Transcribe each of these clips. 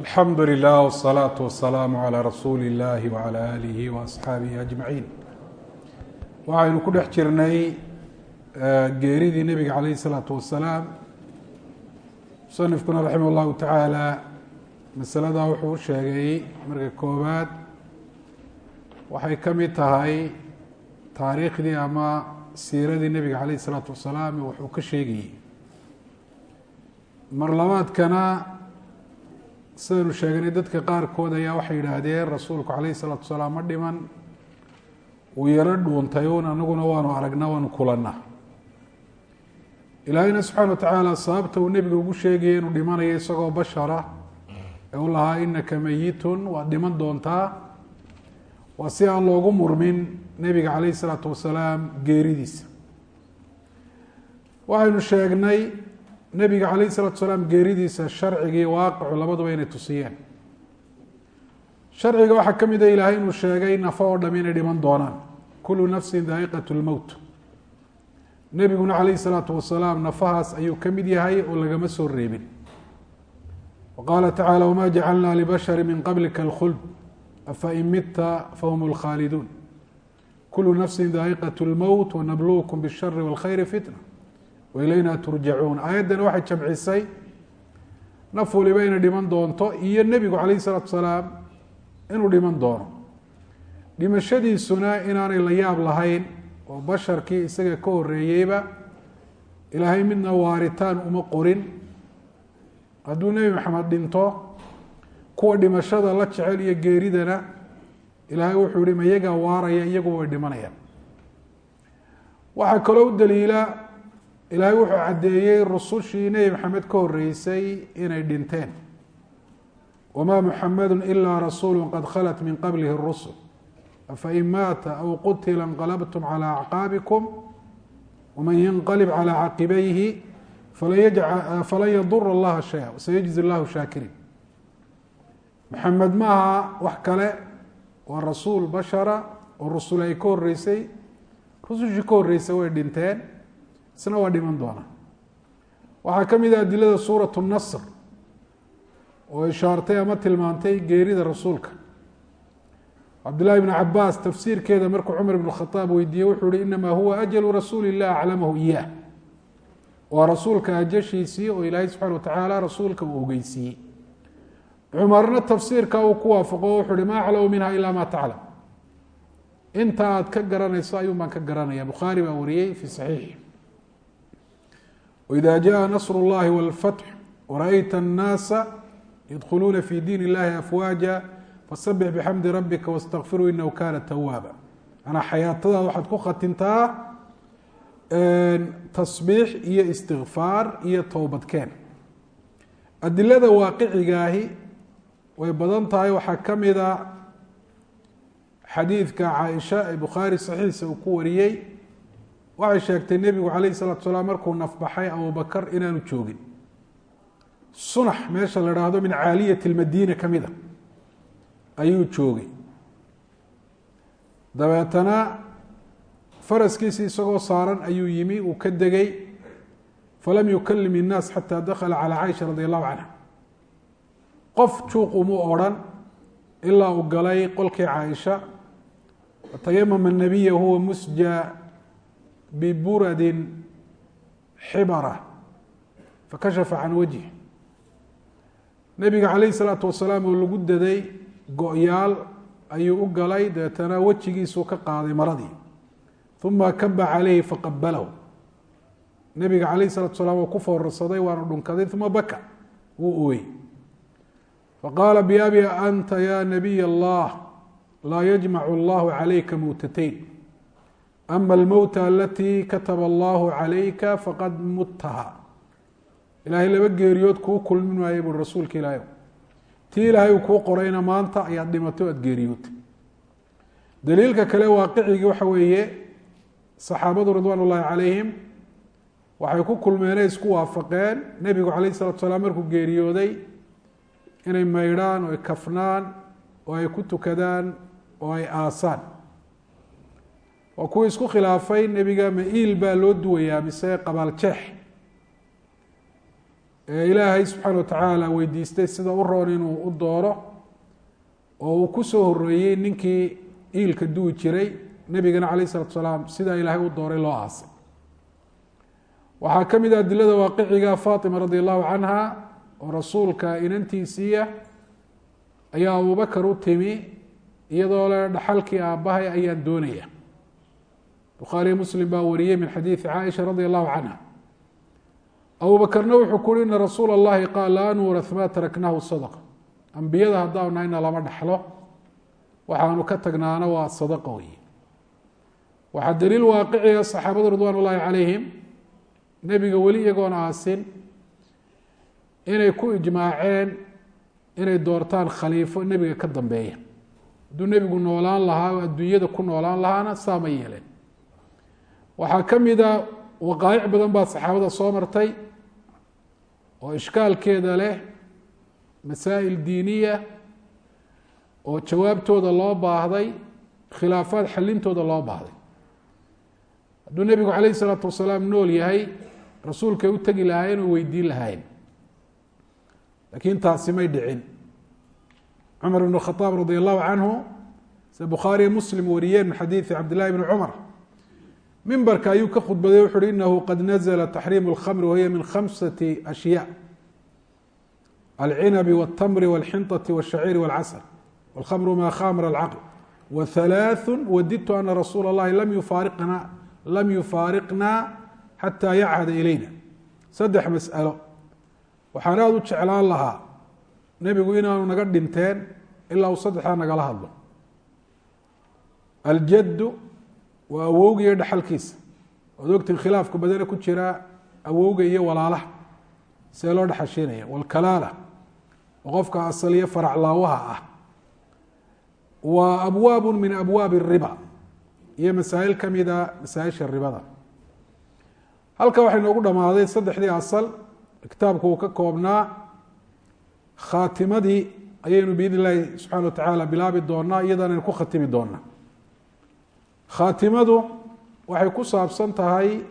alxamdu lilah wsalaatu wasalaamu calaa rasuuli illaahi wacala aalihi wa asxaabihi ajmaciin waxaynu ku dhex jirnay eh, geeridii nebiga calayhi isalaatu wasalaam musanifkuna raximah allahu tacaala masaladaa wuxuu u sheegay marka koowaad waxay ka mid tahay taariikhdii ama siiradii nebiga calayhi isalaatu wasalaam ee ka sheegayey. Mar sidaynu sheegnay dadka qaarkood ayaa waxay yidhaahdeen rasuulku calayhi salaatu wasalaam ma dhiman. Uu yaro dhuuntay un anaguna waanu aragnaa waanu kulanna. Ilaahayna subxaana wa tacaala sababta uu nebiga ugu sheegaya inuu dhimanayo isagoo bashara ee u lahaa inaka meyitun waad dhiman doontaa. Waa si aan loogu murmin nebiga calayhi salaatu wasalaam geeridiisa. Waxaynu sheegnay nebiga calayh salatu salaam geeridiisa sharciga iyo waaqicu labaduba inay tusiyeen. Sharciga waxaa ka mid a ilaahay inuu sheegay nafo oo dham inay dhiman doonaan. Kulu nafsin daa'iqat lmowt nebiguna calayhi salaatu wasalaam nafahaas ayuu ka mid yahay oo lagama soo reebin. Wa qaala tacaala wama jacalna libashari min qablika alkhuld? Afa in mitta fahum lkhaaliduun kulu nafsin daa'iqat lmowt wanabluukum bishari walkhayri fitna wailayna turjacuun aayaddan waxay jamcisay naf waliba inay dhiman doonto iyo nebigu calayhi salaatu salaam inuu dhiman doono dhimashadiisuna inaanay la yaab lahayn oo basharkii isaga ka horeeyeyba ilaahay midna waaritaan uma qorin hadduu nebi maxamed dhinto kuwa dhimashada la jecel iyo geeridana ilaahay wuxuu yihi ma iyagaa waaraya iyaguba way dhimanayaan waxaa kaloo u daliila ilaahay wuxuu caddeeyey rusushii nebi maxamed ka horeysay inay dhinteen. Wamaa muxamadu ilaa rasuulu qad khalat min qablihi rusul. Afain maata aw qutila inqalabtum calى acqaabikum waman yanqalib calى caqibayhi falan yadura allaha shaya sayajzi llahu shaakiriin maxamed ma aha wax kale waa rasuul bashara oo rusul ay ka horeysay rusushii ka horeysay way dhinteen isna waa dhiman doona waxaa ka mid ah adilada suurat nasr oo ishaartay ama tilmaantay geerida rasuulka. Cabdillahi bn cabaas tafsiirkeeda markuu cumar ibn khaaab weydiiyey wuxuu hi inamaa huwa ajalu rasuuli llah aclamahu iyah waa rasuulka ajashiisii oo ilaahay subxana watacaala rasuulka uu ogeysiiyey. Cumarna tafsiirka uu ku waafaqo wuxuu hi ma aclamu minha ila ma taclam. Inta aad ka garanayso ayuun baan ka garanaya. Bukhaari baa wariyey fi saxiixi وإذا جاء نصر اللhi والفتح ورأyت الناaس يدخلuنa في dين اللahi أفواaجا فسبح بحمdi ربka واsتغفirوا iنه kاna توابا manaa xayaatada waxaad ku khatimtaa taصبيix iyo استغفاar iyo towbadkeen adilada waaqicigaahi way badan tahay waxaa kamida xadiidka caaisha ee bukhaarي صaxiixa uu ku wariyey waxay sheegtay nebigu calayhi salatu salaam markuu nafbaxay abubakar inaanu joogin. Sunax meesha la haahdo min caaliyati lmadiina ka mid a. Ayuu joogay. Dabeetana faraskiisi isagoo saaran ayuu yimi uu ka degay. Falam yukalim innaas xataa dakhala calaa caaisha radi allahu canha. Qof juuq umu odrhan ilaa uu galay qolkii caaisha watayamama nabiya huwa musja bburadi xibara fakashafa can wajhi nebiga calayhi salaatu wasalaam oo lagu daday go-yaal ayuu u galay dabeetana wejigiisuu ka qaaday maradii uma kaba calayhi faqabalahu nebiga calayhi salatu wasalaam oo ku foorarsaday waanu dhunkaday uma baka wuu ooyey faqaala biabi anta ya nabiy allah laa yajmacu allahu calayka mowtatayn ama almowta alatii kataba allahu calayka faqad mutaha ilaahay laba geeriyood kuu kulmin maayo bui rasuulka ilaahay tii ilaahay uu kuu qorayna maanta ayaad dhimatay o aad geeriyootay daliilka kale waaqicigii waxa weeye saxaabadu ridwaan ullahi calayhim waxay ku kulmeenay isku waafaqeen nebigu calayh salatu salaam markuu geeriyooday inay maydhaan oo ay kafnaan oo ay ku tukadaan oo ay aasaan waa kuwii isku khilaafay nebiga ma iil baa loo duwayaa mise qabaal jeex. Ee ilaahay subxaana wa tacaala weydiistay sida u roon inuu u dooro oo uu ku soo horeeyey ninkii iilka duwi jiray nebigana calayh isalatu salaam sidaa ilaahay u dooray loo aasay. Waxaa ka mid ah adilada waaqiciga faatima radi allahu canha oo rasuulka inantiisiiya ayaa abubakar u timi iyadoo le dhaxalkii aabbahay ayaan doonaya bukhaariyo muslim baa wariyey min xadiidi caaisha radi allahu canha abubakarna wuxuu ku uhi ina rasuula allahi qaal laa nuurath ma taraknahu sadaqa. Ambiyada haddaanu nahayna lama dhaxlo waxaanu ka tagnaana waa sadaqa wey waxaa daliil waaqiciga saxaabada ridwaan ullaahi calayhim nebiga weli iyagoon aasin inay ku ijmaaceen inay doortaan khaliifo nebiga ka dambeeya. Hadduu nebigu noolaan lahaa oo adduunyada ku noolaan lahaana saa ma yeeleen waxaa ka mida waqaayic badan baa saxaabada soo martay oo ishkaalkeeda leh masaa'il diiniya oo jawaabtooda loo baahday khilaafaad xalintooda loo baahday. Hadduu nebigu calayh isalaatu wasalaam nool yahay rasuulkay u tegi lahaayeen oo weydiin lahaayeen. Laakiin taasi may dhicin. Cumar ibn khaaab radi allahu canhu sida bukhaariyo muslim wariyeen min xadiidi cabdillahi bni cumar mimbarka ayuu ka khudbaday wuxu uhi inahu qad nazla taxriimu اlkhamri wahiya min khamsati ashyaa alcinabi wاltamri wاlxinطati wاshaciiri wاlcasr wاlkhamru ma khamra alcaql wahalaaثu wadidtu ana rasuula اllahi lam yufaariqna lam yufaariqna xataa yachada ilayna saddex mas'alo waxaan aada u jeclaan lahaa nebigu inaanu naga dhinteen ilaa uu saddexdaa nagala hadlo aljaddu waa awowga iyo dhaxalkiisa oad ogtiin khilaafka badana ku jira awowga iyo walaalaha. See loo dhexashiinaya walkalaala oo qofka asaliyo faraclaawaha ah. Wa abwaabu min abwaabi riba. Iyo masaa'il ka mida masaa-isha ribada. Halka waxay noogu dhammaaday saddexdii asal kitaabku uu ka koobnaa khaatimadii ayaynu biidn illaahi subxana wa tacaala bilaabi doonaa iyadaanaynu ku khatimi doonaa khaatimadu waxay ku saabsan tahay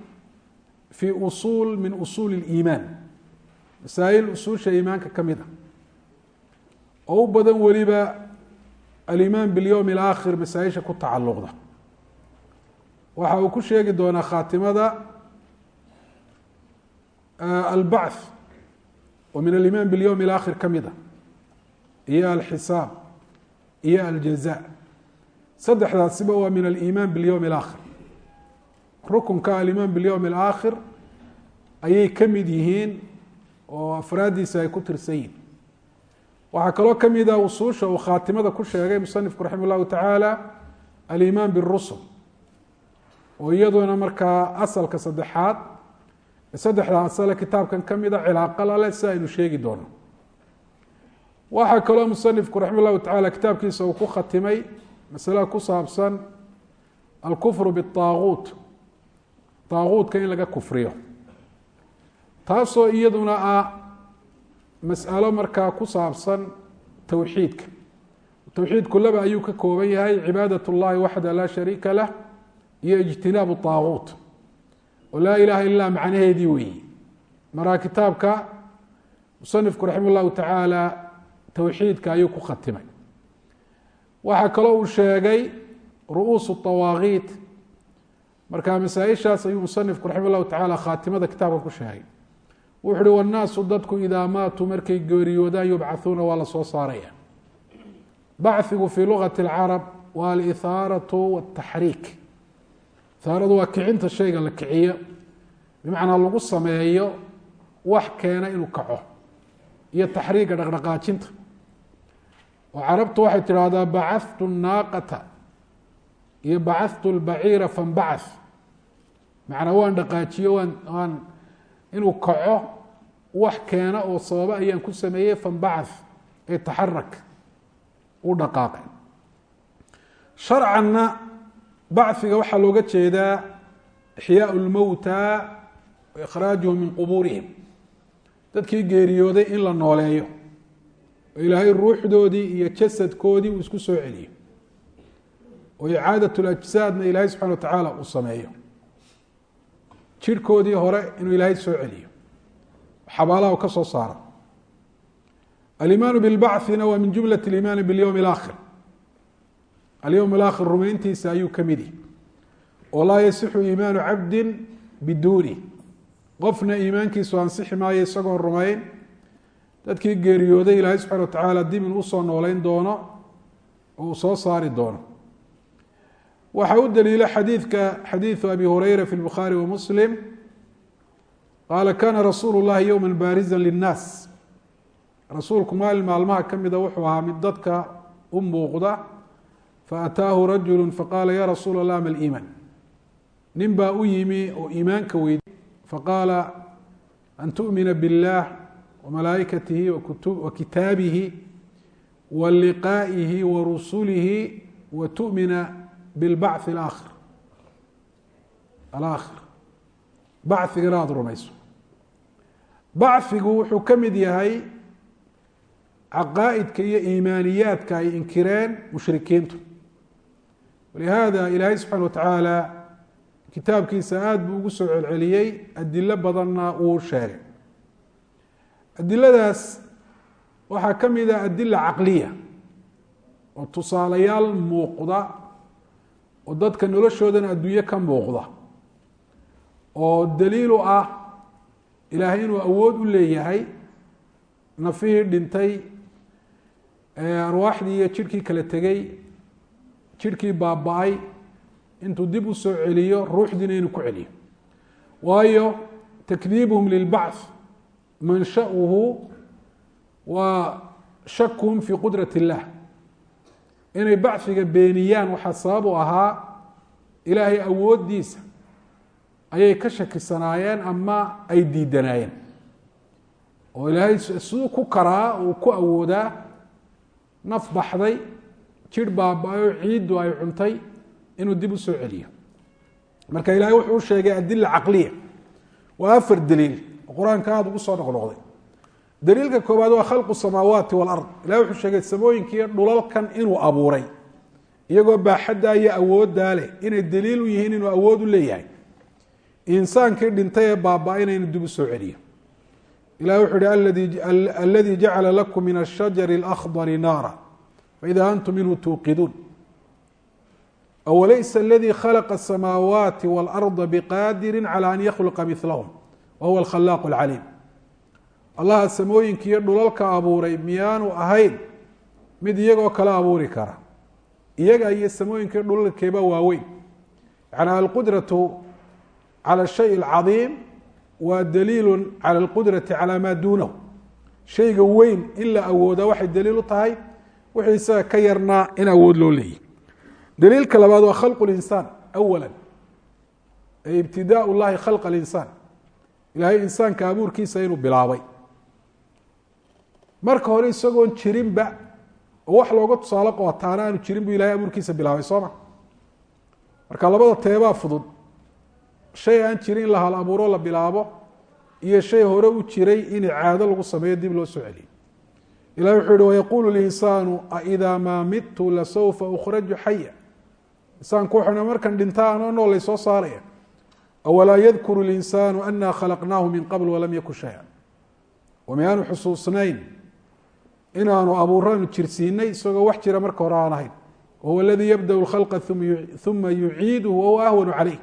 fii usuul min usuuli اliimaan masaa-il usuusha iimaanka ka mid ah oo u badan weliba alimaan bilyowm alaakhir masaa-isha ku tacalluqda. Waxa uu ku sheegi doonaa khaatimada eh, albacth oo min alimaan bilyowm alaakhir ka mid ah iyo alxisaab iyo aljaza saddexdaasiba waa min aliimaan bilyowmi alaakhir. Rukunka alimaan bilyowmi alaakhir ayay ka mid yihiin oo afraaddiisa ay ku tirsan yihiin waxaa kaloo ka mid ah usuusha uu khaatimada ku sheegay musanifku raxima llahu tacaala alimaan birusul oo iyaduna markaa asalka saddexaad saddexda asale kitaabkan ka mid ah, a cilaaqala leh si aynu sheegi doono waxaa kaloo musanifku raxima llahu tacaala kitaabkiisa uu ku khatimay masalada ku saabsan alkufru biaaguut aaguutka in laga kufriyo. Taasoo iyaduna ah mas'alo markaa ku saabsan towxiidka towxiidku laba ayuu ka kooban yahay cibaadat اllahi waxda laa shariika lah iyo ijtinaabu aaguut oo laa ilaha illa macnaheedii weeyi. Maraa kitaabka musanifku raxima llahu tacaala towxiidka ayuu ku khatimay waxaa kaloo uu sheegay ru'uusu awaaqiit marka masaa-ishaas ayuu musanifku raxima llahu tacala khaatimada kitaabka ku sheegay. Wuxu uhi wannaasu dadku idaa maatuu markay geeriyoodaan yubcahuuna waa la soo saaraya. Bachigu fii lugati اlcarab waa alihaaratu wاtaxriik ihaaradu waa kicinta shayga la kiciyo bimacnaa lagu sameeyo wax keena inuu kaco iyo taxriiga dhaqdhaqaajinta oo carabtu waxay tidhaahdaa bacahtu naaqata iyo bacahtu lbaciira fanbacath macnaa waan dhaqaajiyo waan waan inuu kaco wax keena oo sababa ayaan ku sameeyey fanbacath ee taxarak u dhaqaaqay. Sharcanna bachiga waxaa looga jeedaa ixyaau lmowta wa ikhraajuhum min qubuurihim. Dadkii geeriyooday in la nooleeyo. oo ilaahay ruuxdoodii iyo jasadkoodii uu isku soo celiyo oo icaadat lajsaadna ilaahay subxana wa tacaala uu sameeyo jirhkoodii hore inuu ilaahay soo celiyo xabaalaha ka soo saara alimaanu bilbacثina waa min jumlaة اlimaani biاlyowm اlaakhir alyowm اlaakhir rumayntiisa ayuu ka mid yahi oo laa yasixu iimaanu cabdi biduuni qofna iimaankiisu ansixi maayo isagoon rumayn dadkii geeriyooday ilaahay subxana wa tacaala dib in u soo nooleyn doono oo soo saari doono. Waxaa u daliila xadiidka xadiidu abi hureyra fi lbukhaari wa muslim qaala kana rasuulu llahi yowma baariza linnaas. Rasuulku maalin maalmaha ka mida wuxuu ahaa mid dadka u muuqda faataahu rajulu faqaala ya rasuula allah ma liimaan? Nin baa u yimi oo iimaanka weydiy faqaala an tu'mina biاllah wamalaa'ikatihi wa kitaabihi wa liqaa'ihi wa rusulihi wa tu'mina bilbacthi alaakhir bacigana aada rumayso bachigu wuxuu ka mid yahay caqaa'idka iyo iimaaniyaadka ay inkireen mushrikiintu walihada ilaahay subxana wa tacaala kitaabkiisa aada buu ugu soo celceliyey adilo badanna wuu sheegay adiladaas waxaa ka mid a adila caqliya oo tusaalayaal muuqda oo dadka noloshoodana adduunye ka muuqda oo daliil u ah ilaahay inuu awood u leeyahay nafihii dhintay arwaaxdii iyo jidhkii kala tegey jidhkii baaba-ay intuu dib u soo celiyo ruuxdiina inuu ku celiyo. Waayo takdiibuhum lilbacth manshauhu waa shakuhum fii qudrat illah inay bachiga beeniyaan waxaa sabab u ahaa ilaahay awooddiisa ayay ka shakisanaayeen ama ay diidanaayeen oo ilaahay siduu ku karaa uu ku awoodaa naf baxday jidh baaba-ay oo ciiddu ay cuntay inuu dib u soo celiyo marka ilahay wuxuu u sheegay adila caqliya waa afar daliil qur'aanka aada ugu soo noqnoqday. Daliilka koowaad waa khalqu samaawaati walard ilahay wuxuu sheegay samooyinkiiyo dhulalkan inuu abuuray iyagoo baaxaddaa iyo awooddaa leh inay daliil u yihiin inuu awood u leeyahay. Insaankii dhintay ee baaba-ayna inuu dib u soo celiyo. Ilahi wuxuu ihi aladii jacala lakum min ashajari اlakhdari naara faida antum minhu tuuqiduun. Awalaysa aladii khalaqa asamaawaati waalarda biqaadiri calى an yakhluqa milahum wa huwa alcaliim allaha samooyinkiiyo dhulalka abuuray miyaanu ahayn mid iyagoo kala abuuri kara iyaga iyo samooyinka dhulalkeeba waaweyn yani alqudratu cala shay alcadiim waa daliilu cala alqudrati calaa maa duunahu shayga weyn in la awoodaa waxay daliil u tahay wixii isaga ka yarnaa in awood loo leeyahy daliilka labaad waa khalqu linsaan awala ibtidaa llahi khalqa linsaan ilaahay insaanka abuurkiisa inuu bilaabay. Marka hore isagoon jirinba oo wax looga tusaalo qootaana aanu jirin buu ilahay abuurkiisa bilaabay soo ma? Marka labada teebaa fudud shay aan jirin in la hal abuuro la bilaabo iyo shay hore u jiray in caado lagu sameeyo dib loo soo celiyo. Ilahi wuxuu yihi wayaquulu linsaanu aidaa maa midtu lasawfa ukhraju xaya insaanku wuxuu markan dhinta anoo nool lay saaraya awalaa yadkuru linsaanu ana khalaqnaahu min qabl walam yakun shaya wamiyaanu xusuusnayn inaanu abuuranu jirsiinay isagoo wax jira marka hore aan ahayn wahuwa aladii yabdau lkhalqa uma yuciiduhu wahuwa ahwanu caleyh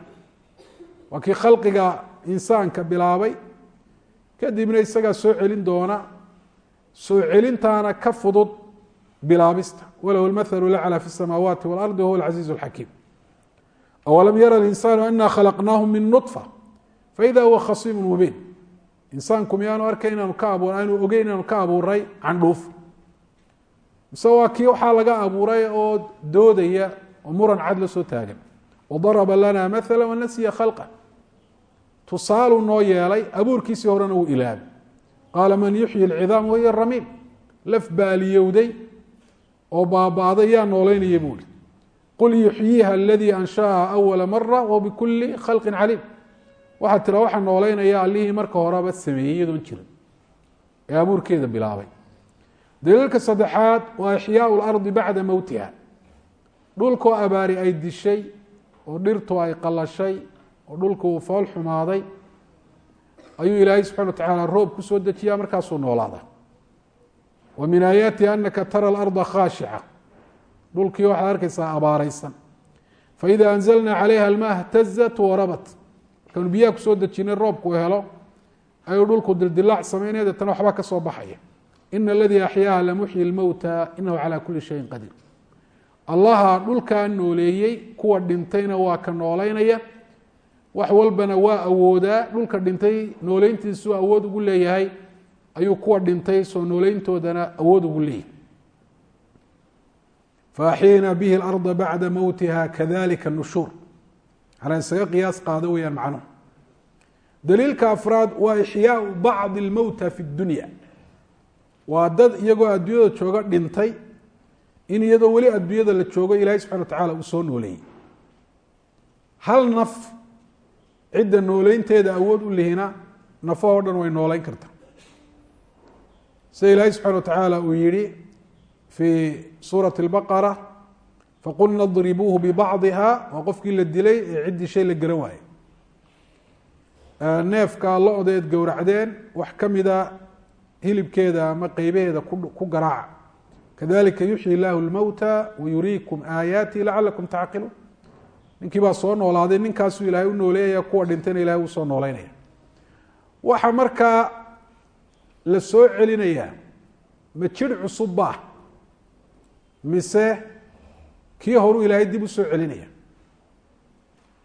waa kii khalqiga insaanka bilaabay kadibna isagaa soo celin doona soo celintaana ka fudud bilaabista walahu lmathalu laclى fi الsamaawaati wاlardi wahuwa alcaziiz اlxakiim awalam yara linsaanu ana khalaqnaahu min nuطfa faida huwa khasiimu mubiin insaanku miyaanu arkay inaanu ka aanu ogeyn inaanu ka abuuray candhuuf mise waa kii waxaa laga abuuray oo doodaya oo muran cad la soo taagan wadaraba lana maala wanasiya khalqa tusaaluu noo yeelay abuurkiisii horena uu ilaabay qaala man yuxyi اlcidaam wahiya ramiim laf baaliyowday oo baaba'day yaa noolaynaya buu ihi qul yuxyiiha aladii anshaaha awala mara wa bikuli khalqin caliim waxaa tira waxaa noolaynaya allihii marka horeba sameeyey iyadoon jirin ee abuurkeeda bilaabay. Daliilka saddexaad waa ixyaau lardi bacda mowtiha dhulkoo abaari ay dishay oo dhirtu ay qalashay oo dhulku uu fool xumaaday ayuu ilaahay subxana wa tacaala roob ku soo dejiyaa markaasuu noolaada wa min aayaatihi anaka tara alarda khaashica dhulkii waxaad arkaysaa abaaraysan. Faida anzalna calayha almaa htazat warabat markaanu biyaha ku soo dejinay roobku helo ayuu dhulku dildilaac samaynaya deetana waxba ka soo baxaya. Ina aladii axyaaha lamuxyi lmowta inahu calaa kuli shayin qadiir. Allaha dhulkaa nooleeyey kuwa dhintayna waa ka noolaynaya wax walbana waa awoodaa dhulka dhintay nooleyntiisuu awood ugu leeyahay ayuu kuwa dhintay soo nooleyntoodana awood ugu leeyahay faaxyayna bihi اlarda bacda mowtiha kadalika nushuur ala isaga qiyaas qaado weyaan macnuhu daliilka afraad waa ixyaau bacdi اlmowta fi اdunya waa dad iyagoo adduunyada jooga dhintay in iyadoo weli adduunyada la joogo ilaahay subxana wa tacala uu soo nooleeyey hal naf cidda nooleynteeda awood u lihina nafo oo dhan way nooleyn karta sida ilaahay subxana wa tacaala uu yihi fii suurati اbaqara faqulna dribuuhu bibacdiha waa qofkii la dilay ee ciddii shay la garan waaye neefkaa lo-da eed gowracdeen wax ka mida hilibkeeda ama qeybaheeda ku garaaca kadalika yuxyi illaahu lmowta wayuriikum aayaatihi lacalakum tacqiluun ninkii baa soo noolaaday ninkaasuu ilaahay u nooleeyaya kuwa dhintayna ilahay u soo nooleynaya waxaa markaa la soo celinayaa mise kii horuu ilaahay dib u soo celinaya.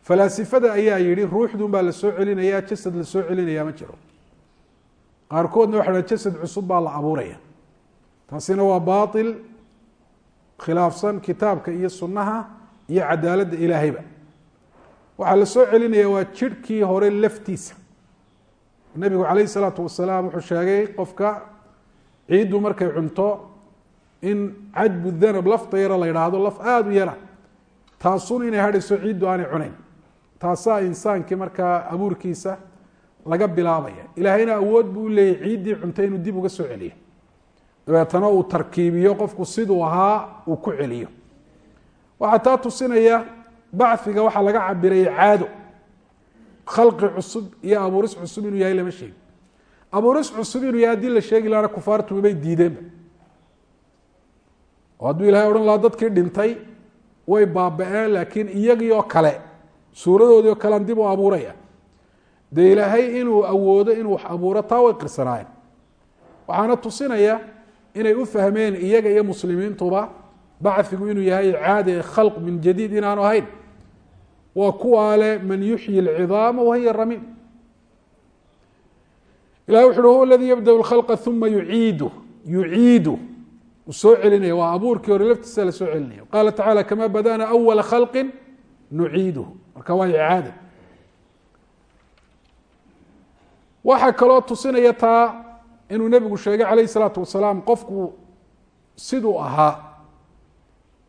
Falaasifada ayaa yihi ruuxdun baa la soo celinaya jasad la soo celinaya ma jiro. Qaarkoodna waxa ha jasad cusub baa la abuuraya. Taasina waa baail khilaafsan kitaabka iyo sunnaha iyo cadaaladda ilaahayba waxaa la soo celinaya waa jirhkii hore laftiisa. Nebigu calayh isalaatu wasalaam wuxuu sheegay qofka ciiddu markay cunto in cajbu danab lafta yara la yidhaahdo laf aada u yara. Taasun inay hadhayso ciiddu aanay cunayn. Taasaa insaankii markaa abuurkiisa laga bilaabaya. Ilaahayna awood buu u leeyahy ciiddii cuntay inuu dib uga soo celiyo. Dabeetana uu tarkiibiyo qofku siduu ahaa uu ku celiyo. Waxaa taa tusinaya bachiga waxaa laga cabiray caado. Khalqi cusub iyo abuuris cusub inuu yahay lama sheegi abuuris cusub inuu yahay haddii la sheegi lahana kufaartu bay diideenba oo hadduu ilahay odhan lahaa dadkii dhintay way baaba-een laakiin iyagii oo kale suuradoodii oo kalean dib u abuuraya. Dee ilaahay inuu awoodo inuu wax abuuro taa way qirsanaayeen waxaana tusinaya inay u fahmeen iyaga iyo muslimiintuba bachigu inuu yahay caade khalq min jadiid inaanu ahayn. Waa kuwaa le man yuxyi اlcidaama wahiya ramiim ilahi wuxu uhi huwa aladii yabda اlkhalqa uma yuciidu yuciidu soo celinaya waa abuurkii hore laftiisa la soo celinaya qaala tacala kama badana awala khalqin nuciiduhu. Marka waa icaada. Waxaa kaloo tusinaya taa inuu nebigu sheegay calayh isalaatu wasalaam qofku siduu ahaa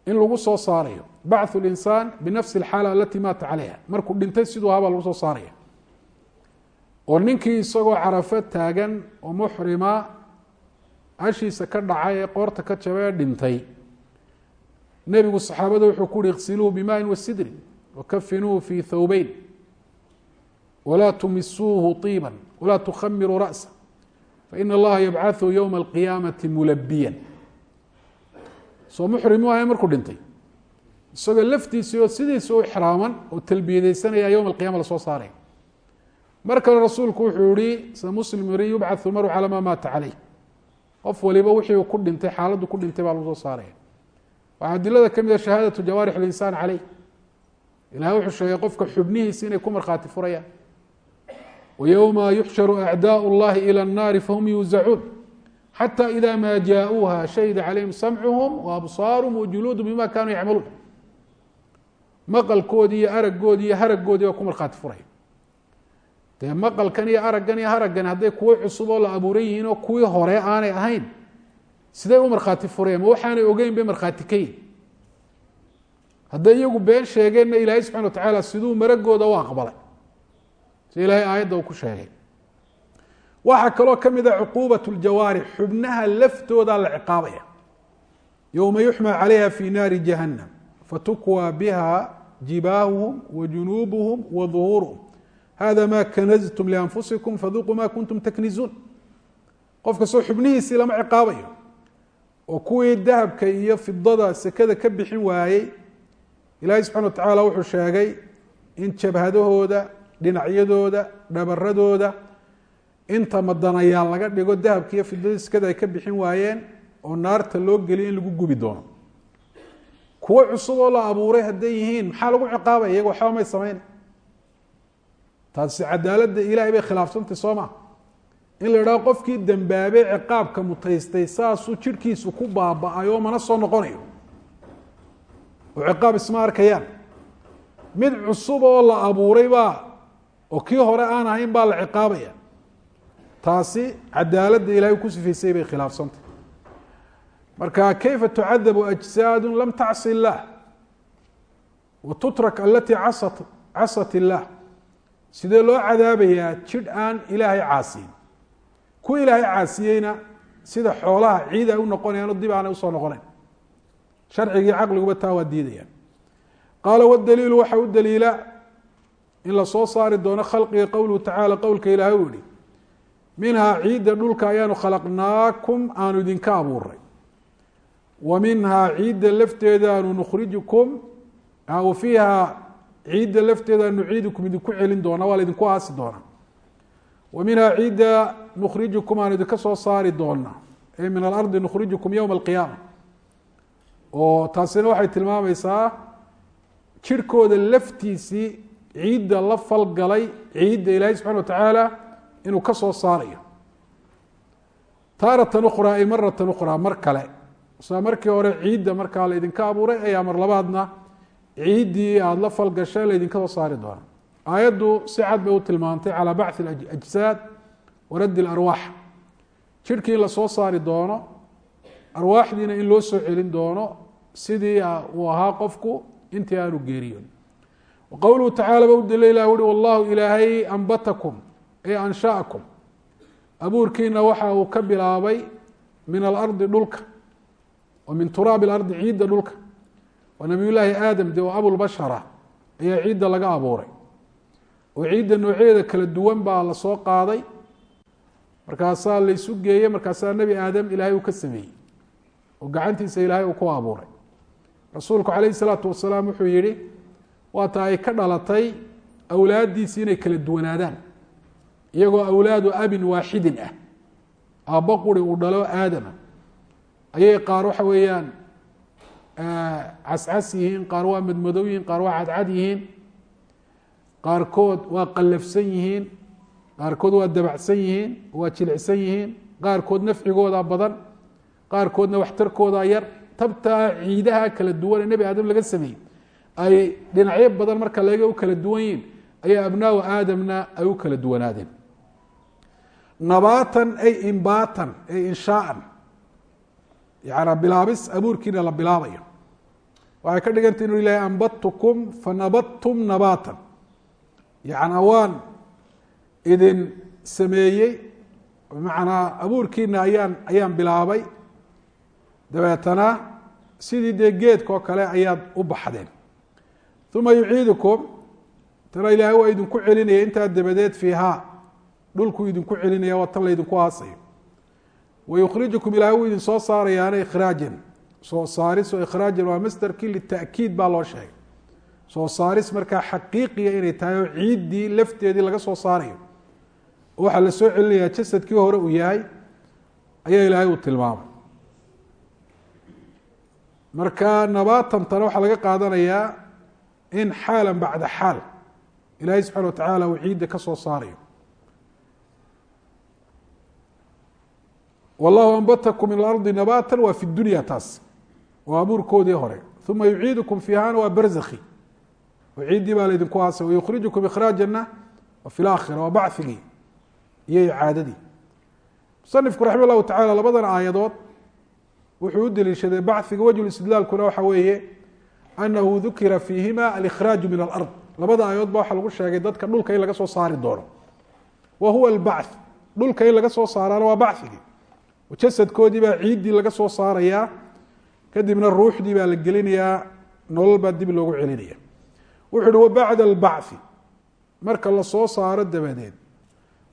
in lagu soo saarayo. Bacthu linsaan binafsi alxaala alatii maata calayha. Markuu dhintay siduu ahaa baa lagu soo saaraya. Oo ninkii isagoo carafa taagan oo muxrima hashiisa ka dhacay ee qoorta ka jaba ee dhintay. Nebigu saxaabada wuxuu ku uhi iqsiluuhu bimain wasidrin wakafinuuhu fi thawbeyn walaa tumisuuhu طiiba walaa tukhamiruu ra'sa. Faina allaha yabcaثu ywma alqiyaamati mulabiyan soo muxrim ahay markuu dhintay. Isagoo laftiisii oo sidiisa u xraaman oo talbiyadeysanaya yowma alqiyama la soo saaraya mar kale rasuulku wuxuu yihi sida muslim yiri yubcathu maru calaa maa maata caleyh qof waliba wixii uu ku dhintay xaaladdu ku dhintay baa lagu soo saaraya waxaa adilada ka mid a shahaadatu jawaarix linsaan caleyh ilahay wuxuu sheegay qofka xubnihiisi inay ku markhaati furayaan wayowma yuxsharu acdaau اllahi ilى الnaari fahum yuuzacuun xatى ida ma jaaءuuha shahida calayhim samcuhum waabsaaruhum wajuluudum bima kanuu yacmaluun maqalkoodii iyo aragoodii iyo haragoodii baa ku markhaati furaya dee maqalkan iyo araggan iyo haraggan hadday kuwo cusub oo la abuuran yihiin oo kuwii hore aanay ahayn. Siday u markhaati furayaan ma waxaanay ogeyn bay markhaati ka yihiin hadday iyagu been sheegeenna ilaahay subxana wa tacaala siduu maragooda u aqbalay. Si ilaahay aayadda uu ku sheegay. Waxaa kaloo ka mid a cuquubat ljawaarix xubnaha laftooda la ciqaabaya. Yowma yuxmaa calayha fi naari jahannam fatukwaa biha jibaahuhum wa junuubuhum wa duhuuruhum hada ma kanaztum lianfusikum faduquu ma kuntum taknizuun qof kastoo xubnihiisii lama ciqaabayo oo kuwii dahabka iyo fidada sekada ka bixin waayey ilaahay subxana wa tacaala wuxuu sheegay in jabhadahooda dhinacyadooda dhabaradooda inta madanayaal laga dhigo dahabka iyo fidada sekada ay ka bixin waayeen oo naarta loo geliyo in lagu gubi doono. Kuwo cusub oo la abuuray hadday yihiin maxaa lagu ciqaabaya? Iyago waxba may sameyn taasi cadaaladda ilahay bay khilaafsantay soo maa in la idhaho qofkii dembaabey ciqaabka mutaystay saasuu jidhkiisu ku baaba-ay oo mana soo noqonayo. Oo ciqaab isma arkayaan. Mid cusub oo la abuuray baa oo kii hore aan ahayn baa la ciqaabaya. Taasi cadaaladda ilahay ku sifaysay bay khilaafsantay marka kayfa tucadabu ajsaadu lam tacsi illaah wa tutrak alatii casat illaah sidee loo cadaabayaa jidh aan ilaahay caasiyin? Kuwa ilaahay caasiyeyna sida xoolaha ciid ay u noqonayaano dib aanay u soo noqonayn. Sharcigii caqliguba taa waa diidayaan. Qaala wadaliilu waxa u daliila in la soo saari doono khalqiga qowluhu tacaala. Qowlka ilaahay u yihi minhaa ciidda dhulka ayaanu khalaqnaakum aanu idinka abuuray wa minhaa ciidda lafteedaanu nukhrijukum wa fiiha ciidda lafteeda nuciidukum idinku celin doona waa laydinku aasi doonaa. Wa ciidda nukhrijukum aan idinka soo saari doona e min alardi nukhrijukum yowma alqiyaama. Oo taasina waxay tilmaamaysaa jirhkooda laftiisii ciidda la falgalay ciidda ilaahay subxana wa tacaala inuu ka soo saarayo. Taaratan ukhraa ay maratan ukhraa mar kale. Sa markii hore ciidda markaa laydinka abuuray ayaa mar labaadna ciiddii aada la falgashay laydinka soo saari doona aayaddu si cad bay u tilmaantay calaa bachi ajsaad wa raddi اlarwaax jirhkii in la saari doono arwaaxdiina in loo soo celin doono sidii uu ahaa qofku intii aanu geeriyon qowluhu tacala ba u daliila uhi wallahu ilaahay ambatakum ee anshaakum. Abuurkiina waxa uu ka bilaabay min alardi dhulka wa min turaabi alardi ciidda dhulka wa nabiy aadam de oo abulbashara ayaa ciidda laga abuuray. Oo ciidda noocyadeeda kala duwan baa la soo qaaday. Markaasaa la isu geeyey markaasaa nebi aadam ilaahay uu ka sameeyey. Oo gacantiisa ilaahay uu ku abuuray. Rasuulku calayhi salaatu wasalaam wuxuu yihi waata ay ka dhalatay awlaaddiisi inay kala duwanaadaan. Iyagoo awlaadu abin waaxidin ah. Aabbo quri uu dhalo aadama ayay qaar waxa weeyaan cascas yihiin qaar waa madmadow yihiin qaar waa cadcad yihiin qaarkood waa qallafsan yihiin qaarkood waa dabacsan yihiin waa jilicsan yihiin qaarkood nafcigooda badan qaarkoodna waxtarkooda yar. Tabtaa ciidaha kala duwan ee nebi aadam laga sameeyey. Ay dhinacyo badan marka laga u kala duwan yihiin ayaa abnaau aadamna ay u kala duwanaadeen. Nabaatan ay imbaatan ay inshaaan yana bilaabis abuurkiina la bilaabayo. Waxay ka dhigantay inu ilahay ambadtukum fanabadtum nabaatan. Yana waan idin sameeyey bimacnaa abuurkiina ayaan ayaan bilaabay. Dabeetana sidii dee geedka oo kale ayaad u baxdeen. Uma yuciidukum tana ilaahay waa idinku celinaya intaa dabadeed fiihaa. Dhulkuu idinku celinaya waa tan laydinku aasayo wayukhrijukum ilahay wuu idin soo saarayaana ikhraajan soo saaris oo ikhraajan waa masderkii lita'kiid baa loo sheegay soo saaris markaa xaqiiqiya inay tahay oo ciiddii lafteedii laga soo saarayo oo waxaa la soo celinayaa jasadkii hore uu yahay ayaa ilaahay uu tilmaamay marka nabaatantana waxaa laga qaadanayaa in xaala bacda xaal ilaahay subxana wa tacaala uu ciidda ka soo saarayo wallahu ambatakum min alardi nabaatan waa fi dunya taas waa abuurkoodii hore. Uma yuciidukum fiihana waa barzakhi. Ciiddii baa laydinku aasay wayukhrijukum ikhraajanna fi laakhira waa bacigii iyo icaadadii musanifku raxima llahu tacala labadan aayadood wuxuu u deliishaday bachiga wajhu istidlaalkuna waxa weeye anahu dukira fiihima alikhraaju min alard. Labada aayadood ba waxaa lagu sheegay dadka dhulka in laga soo saari doono. Wa huwa albach dhulka in laga soo saaraana waa bachigii jasadkoodii baa ciiddii laga soo saarayaa kadibna ruuxdii baa la gelinayaa nolol baa dib loogu celinaya. Wuxu uhi wabacda albachi marka la soo saaro dabadeed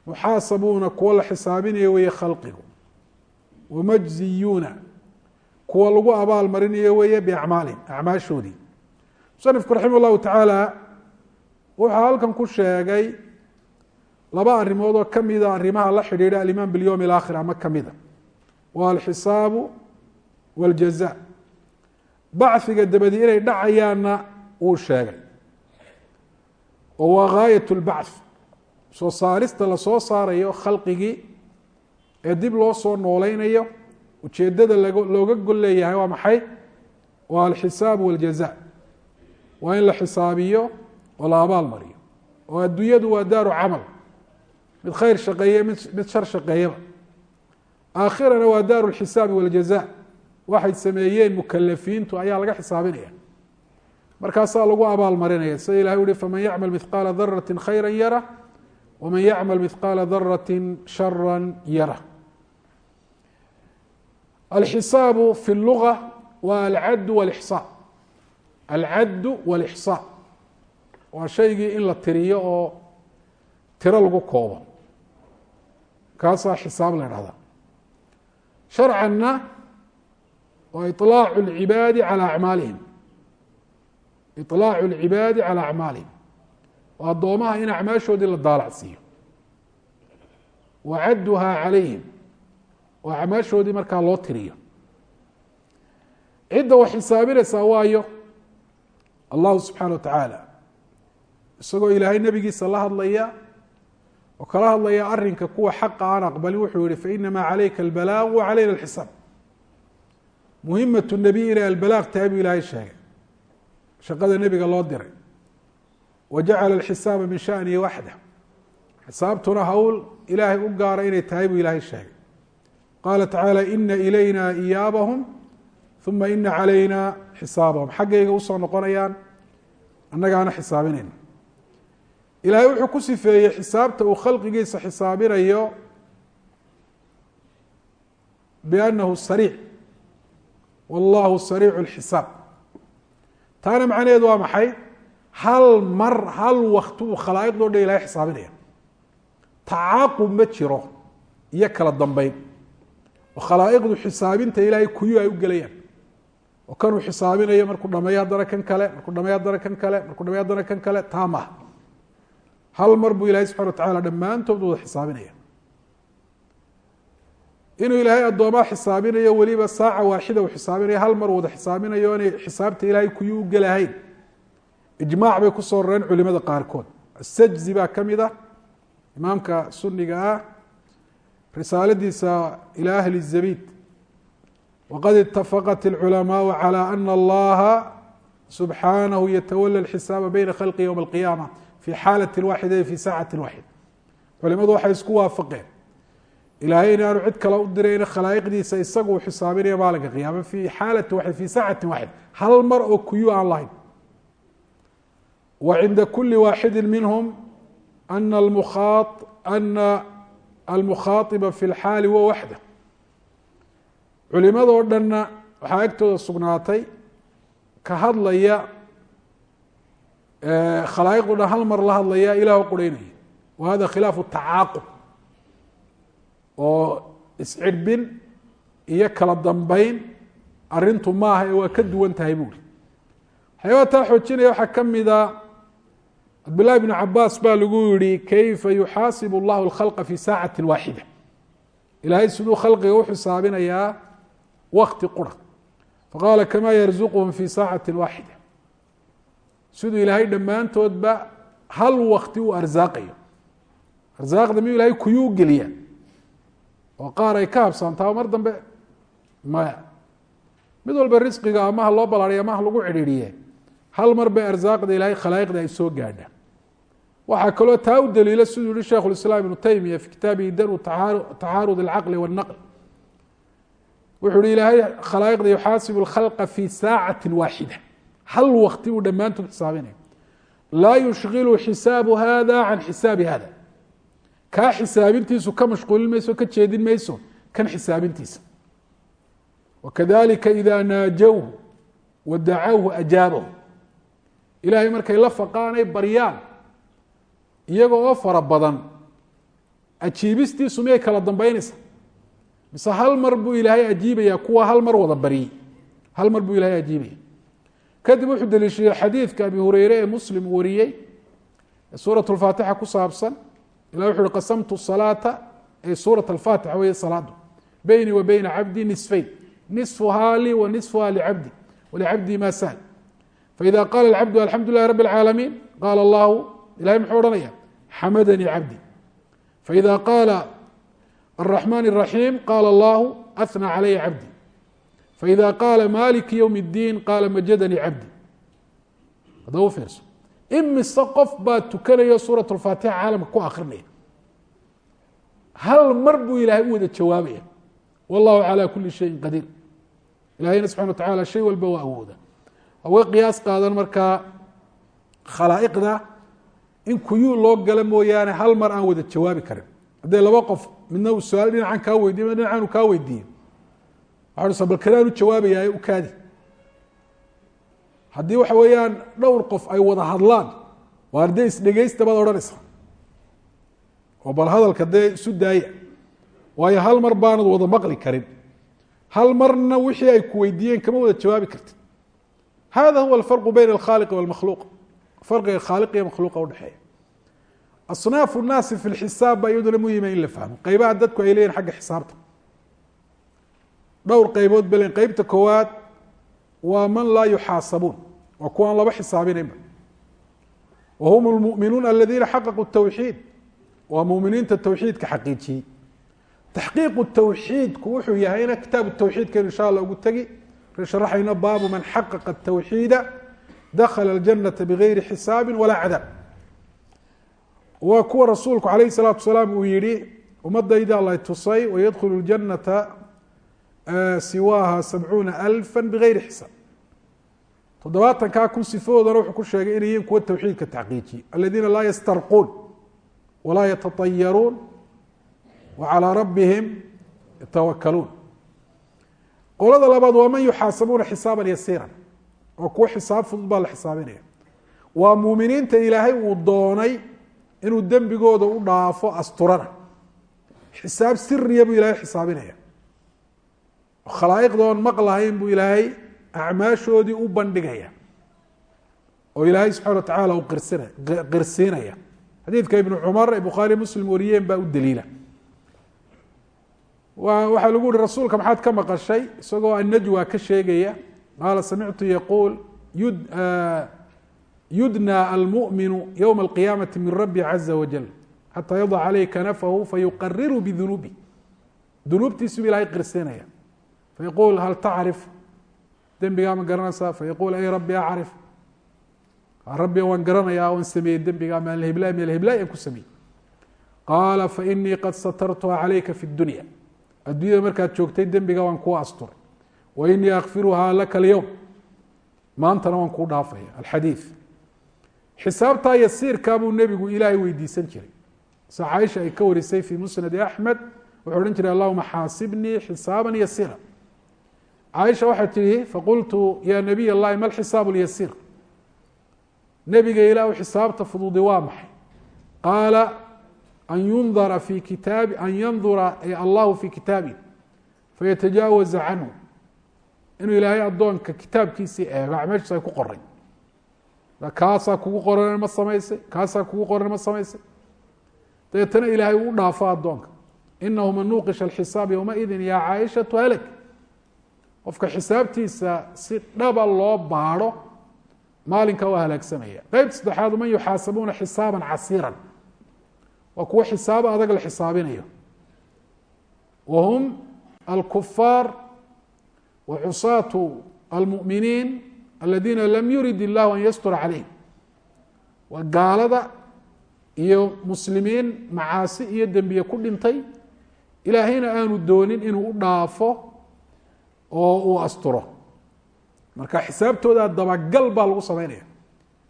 muxaasabuuna kuwa la xisaabinayo weeye khalqigu. Wamajziyuuna kuwa lagu abaal marinayo weeye biacmaalihim acmaashoodii. Musanifku raximah llahu tacaala wuxuu halkan ku sheegay laba arrimood oo kamida arrimaha la xidhiidha alimaan bilyowm alaakhir ama kamida waa alxisaabu waljaza bachiga dabadi inay dhacayaanna wuu sheegay. Oo waa gaayat lbacth. Soo saarista la soo saarayo khalqigii ee dib loo soo nooleynayo ujeedada looga gol leeyahay waa maxay? Waa alxisaab waljaza waa in la xisaabiyo oo la abaal mariyo. Oo adduunyadu waa daaru camal. Mid khayr shaqeeye mid mid shar shaqeeyaba aakhirana waa daaru lxisaabi waljaza waxay sameeyeen mukalafiintu ayaa laga xisaabinaya. Markaasaa lagu abaal marinaya sida ilahay uhi faman yacmal mithqaala darati khayra yara waman yacmal mithqaala darati shara yara. Alxisaabu fi اluga waa alcaddu walixsaa. Alcaddu walixsaa. Waa shaygii in la tiriyo oo tiro lagu koobo. Kaasaa xisaab la dhahdaa sharcanna waa iطlaacu اlcibaadi calى acmaalihim iطlaacu اlcibaadi calى acmaalihim waa addoomaha in acmaashoodii la daalacsiiyo wa cadduhaa calayhim oo acmaashoodii markaa loo tiriyo cidda wax xisaabinaysaa waayo allahu subxaana wa tacaala isagoo ilaahay nebigiisa la hadlaya oo kala hadlaya arinka kuwa xaqa aan aqbalin wuxuu yihi fainamaa calayka albalaaq wa calayna alxisaab. Muhimat nebiy inay albalaaq tahay buu ilaahay sheegay. Shaqada nebiga loo diray. Wa jacala alxisaaba min shanihi waxda xisaabtuna hawl ilaahay u gaara inay tahay buu ilaahay sheegay. Qaala tacaala ina ilayna iyaabahum uma ina calayna xisaabahum. Xaggayga u soo noqonayaan annagaana xisaabinayna ilaahay wuxuu ku sifeeyey xisaabta uu khalqigiisa xisaabinayo biannahu sariic. Wallahu sariicu اlxisaab taana macnaheedu waa maxay? Hal mar hal wakti uu khalaa'iqdoo dhan ilahay xisaabinaya. Tacaaqub ma jiro iyo kala dambeyn. Oo khalaa'iqdu xisaabinta ilaahay kuyu ay u gelayaan. Oo kanuu xisaabinayo markuu dhameeyo haddana kan kale markuu dhameeyo haddana kan kale markuu dhameeyo haddana kan kale taa maha hal mar buu ilahay subxana wa tacala dhammaantood wada xisaabinaya inuu ilaahay addoomaa xisaabinayo weliba saaca waaxida uu xisaabinayo hal mar wada xisaabinayo inay xisaabta ilaahay kuyu u gelahayn ijmaac bay kusoo rareen culimada qaarkood asajzi baa ka mid ah imaamka suniga ah risaaladiisa ilى ahli الزabid waqad itafaqat اlculamaءu calى ana allaha subxaanahu yatawalى اlxisaaba beyna khalqi ywma اlqiyaama fi xaalati waaxida fi saacati waaxid culimadu waxay isku waafaqeen. ilaahay in aanu cid kale u dirayna khalaa'iqdiisa isagu uu xisaabinaya maalinka qiyaama fi xaalati waaxid fi saacati waaxid hal mar oo kuyu aan lahayn wa cinda kuli waaxidi minhm ana almukhaa ana almukhaaiba fi lxaali wa waxda culimadoo dhanna waxaa agtooda sugnaatay ka hadlaya khalaa'iqo dhan hal mar la hadlaya ilaah qureynaya wa hada khilaafu tacaaqub oo iscirbin iyo kala dambeyn arintu maaha ee waa ka duwan tahay buuri waxyaabaa taa xoojinaya waxaa ka mida ah, cabdulahi bnu cabaas baa lagu yihi kayfa yuxaasib اllahu اlkhalqa fi saacati waaxida? Ilaahay siduu khalqiga u xisaabinayaa wakti qura faqaala kama yarzuquhum fi saacati waaxida? Siduu ilaahay dhammaantoodba hal wakti uu arsaaqayo arsaaqda miyuu ilahay kuyuu geliya oo qaar ay ka habsaantaa mar dambe maya mid walba risqiga amaha loo balaariya amaha lagu cidhiiriye hal mar bay arsaaqda ilahay khalaa'iqda ay soo gaadha waxaa kaloo taa u daliila siduu yihi sheikhu islaam ibnu taymiya fi kitaabihi daru tacaarud alcaqli wاlnaql wuxuu hi ilaahay khalaa'iqda yuxaasibu اlkhalqa fi saacati waaxida hal wakti buu dhammaantood xisaabinaya laa yushgilu xisaabu hada can xisaabi hada kaa xisaabintiisu ka mashquulin mayso ka jeedin mayso kan xisaabintiisa. Wakadalika ida naajawhu wadacawhu ajaabahu. Ilaahay markay la faqaanay baryaan iyaga oo fara badan ajiibistiisu miyay kala dambeynaysa mise hal mar buu ilaahay ajiibaya kuwa hal mar wada baryey hal mar buu ilahay ajiibaya kadib wuxuu daliishiyey xadiidka abi hureyre ee muslim wariyey ee suurat lfaatixa ku saabsan ilah wuxu uhi qasamtu salaata ee suurat alfaatixa weeye salaadu beynii wa beyna cabdii nisfayn nisfuhaa lii wa nisfuha licabdi walicabdii ma sahl faida qaala alcabdu alxamdu lilahi rabi اlcaalamiin qaala allahu ilahay muxuu odhanaya xamadanii cabdi faida qaala الرحmن الرaحيم qال الlه أثنى عlya cabdي faإida qاala maliki yوم الdin qاala majadnii cabdي hadda u fiirso imise qof baa tukanayo suuraة الفaatixa caalamka ku akrinaya hal mar buu ilahay u wada jawaabaya والlahu عalى kuli شhayءi qadiir ilahayna subحana wa taعala shay walba waa awooda uga qiyaas qaadan markaa khalaaئqda in kuyuu loo gala mooyaane hal mar aan wada jawaabi karin haddee laba qof midna uu su-aal dhinacan kaa weydiye midna dhinacan uu kaa weydiiye waxaa bal kanaan u jawaabayaaye u kaadi. Haddii waxa weeyaan dhowr qof ay wada hadlaan waa ardee isdhegeysta baad odhanaysa oo bal hadalka dee isu daaya. Waayo hal mar baanad wada maqli karin. Hal marna wixii ay ku weydiiyeen kama wada jawaabi kartid. Hada huwa alfarqu bayna alkhaaliqi walmakhluuq farqiga khaaliq iyo makhluuqa udhexeeya asnaaf الnaasi fi lxisaab baa iyaduna muhima in la fahmo. Qeybaha dadku ay leeyihiin xagga xisaabta dhowr qeybood balen qeybta koowaad waa man laa yuxaasabuun waa kuwaan laba xisaabinaynba wa hum lmuminuun aladiina xaqaquu tawxiid waa muminiinta tawxiidka xaqiijiyey. Taxqiiqu tawxiidku wuxuu yahayna kitaabu tawxiidkan insha allah ugu tegi sharaxayno baabu man xaqaqa tawxiida dakhala aljanata bigayri xisaabi walaa cadaab waa kuwa rasuulku calayhi salaatu salaam uu yihi ummadayda la tusay wayadkhulu ljanata siwaaha sabcuuna alfa bigayri xisaab. Toddobaatankaa kun sifoodana wuxuu ku sheegay inay yihiin kuwa tawxiidka taxqiijiye aladiina laa yastarquun walaa yatatayaruun wa calaa rabbihim yatawakaluun qolada labaad waa man yuxaasabuuna xisaaban yasiiran oo kuwa xisaab fudud baa la xisaabinaya. Waa muuminiinta ilaahay uu doonay inuu dembigooda u dhaafo asturana. Xisaab siriya buu ilaahay xisaabinaya khalaa'iqda oon maqlahayn buu ilaahay acmaashoodii u bandhigaya. Oo ilaahay subxana wa tacaala uu qirsina qirsiinaya. Xadiidka ibnu cumar ee bukhaari muslim wariyeen baa u daliila. Waxaa lagu yihi rasuulka maxaad ka maqashay? Isagoo annajwa ka sheegaya qaala samictu yaquul yud yudnى almuminu ywma alqiyaamati min rabi caza wajal xataa yadac caleyh kanafahu fayuqariru bidunuubi dunuubtiisuu ilahay qirsinaya fayaquul hal tacrif dembigaa ma garanaysaa fayaquul ay rabbi acrif rabbi waan garanayaa waan sameeyey dembigaa meel hebla meel hebla aan ku sameeyey qaala fainii qad satartuha calayka fi اdunya addunyada markaad joogtay dembiga waan kuu asturay wa inii akfiruhaa laka alyowm maantana waan kuu dhaafaya alxadiid xisaabtaa yasiirkaa buu nebigu ilaahay weydiisan jiray sa caaisha ay ka warisay fii musnadi axmed wuxuu odhan jiray allahuma xaasibnii xisaaban yasiira caaisha waxay tihi faqultu ya nabiy allahi ma lxisaabu lyasiir nebiga ilaahu xisaabta fududi waa maxay? Qaala an yundara fi kitaabi an yandura allahu fi kitaabi fayatajaawaza canhu. Inuu ilaahay addoonka kitaabkiisii eego acmaashiisa ay ku qoray kaasaa kugu qoran ma samaysay kaasaa kugu qoran ma samaysay. Dabeetana ilaahay uu dhaafo addoonka. Inahu man nuuqisha alxisaab yowmaidin yaa caaishatu halag qofka xisaabtiisa si dhaba loo baadho maalinka waa halaagsamaya qeybta saddexaad man yuxaasabuuna xisaaban casiiran. Waa kuwo xisaabo adag la xisaabinayo. Wa hum alkufaar wa cusaatu almuminiin aladiina lam yurid illahu an yastura calayhim. Waa gaalada iyo muslimiin macaasi iyo dembiye ku dhintay. Ilaahayna aanu doonin inuu u dhaafo oo uu asturo marka xisaabtooda dabagal baa lagu sameynaya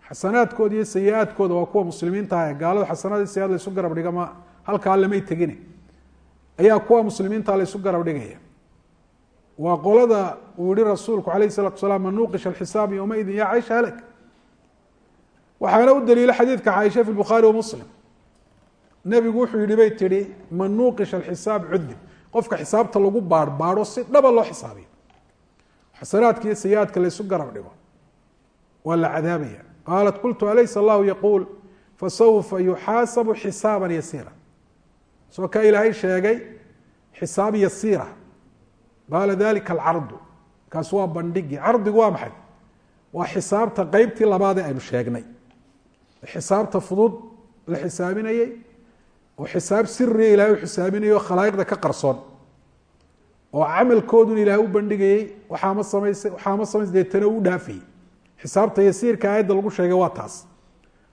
xasanaadkooda iyo sayi-aadkooda waa kuwa muslimiinta ah gaalada xasanaad sayaad laysu garab dhiga ma halkaa lamay tegine ayaa kuwa muslimiinta laysu garab dhigaya waa qolada uu yihi rasuulku alayh الsalatu asalaam man nuuqisha اxisaab yowmaidin ya caisha halag waxaana u daliila xadiidka caaisha fi bukhaari wa muslim nebigu wuxuu yihi bay tihi man nuuqisha alxisaab cudib qofka xisaabta lagu baarhbaadho si dhaba loo xisaabiyo xasanaadka iyo sayi-aadka laysu garab dhigo. Waa la cadaabaya qaalat qultu alaysa allahu yaquul fasawfa yuxaasabu xisaaban yasiira. Soo ka ilaahay sheegay xisaab yasiira. Qaala dalika alcardu. Kaas waa bandhigii cardigu waa maxay? Waa xisaabta qeybtii labaadee aynu sheegnay. Xisaabta fudud la xisaabinayey oo xisaab siriya ilahay u xisaabinayo khalaa'iqda ka qarsoon oo camalkoodun ilaahay u bandhigayey waxaama samaysay waxaama samaysay deetana u dhaafayey xisaabta yasiirka aayadda lagu sheegay waa taas.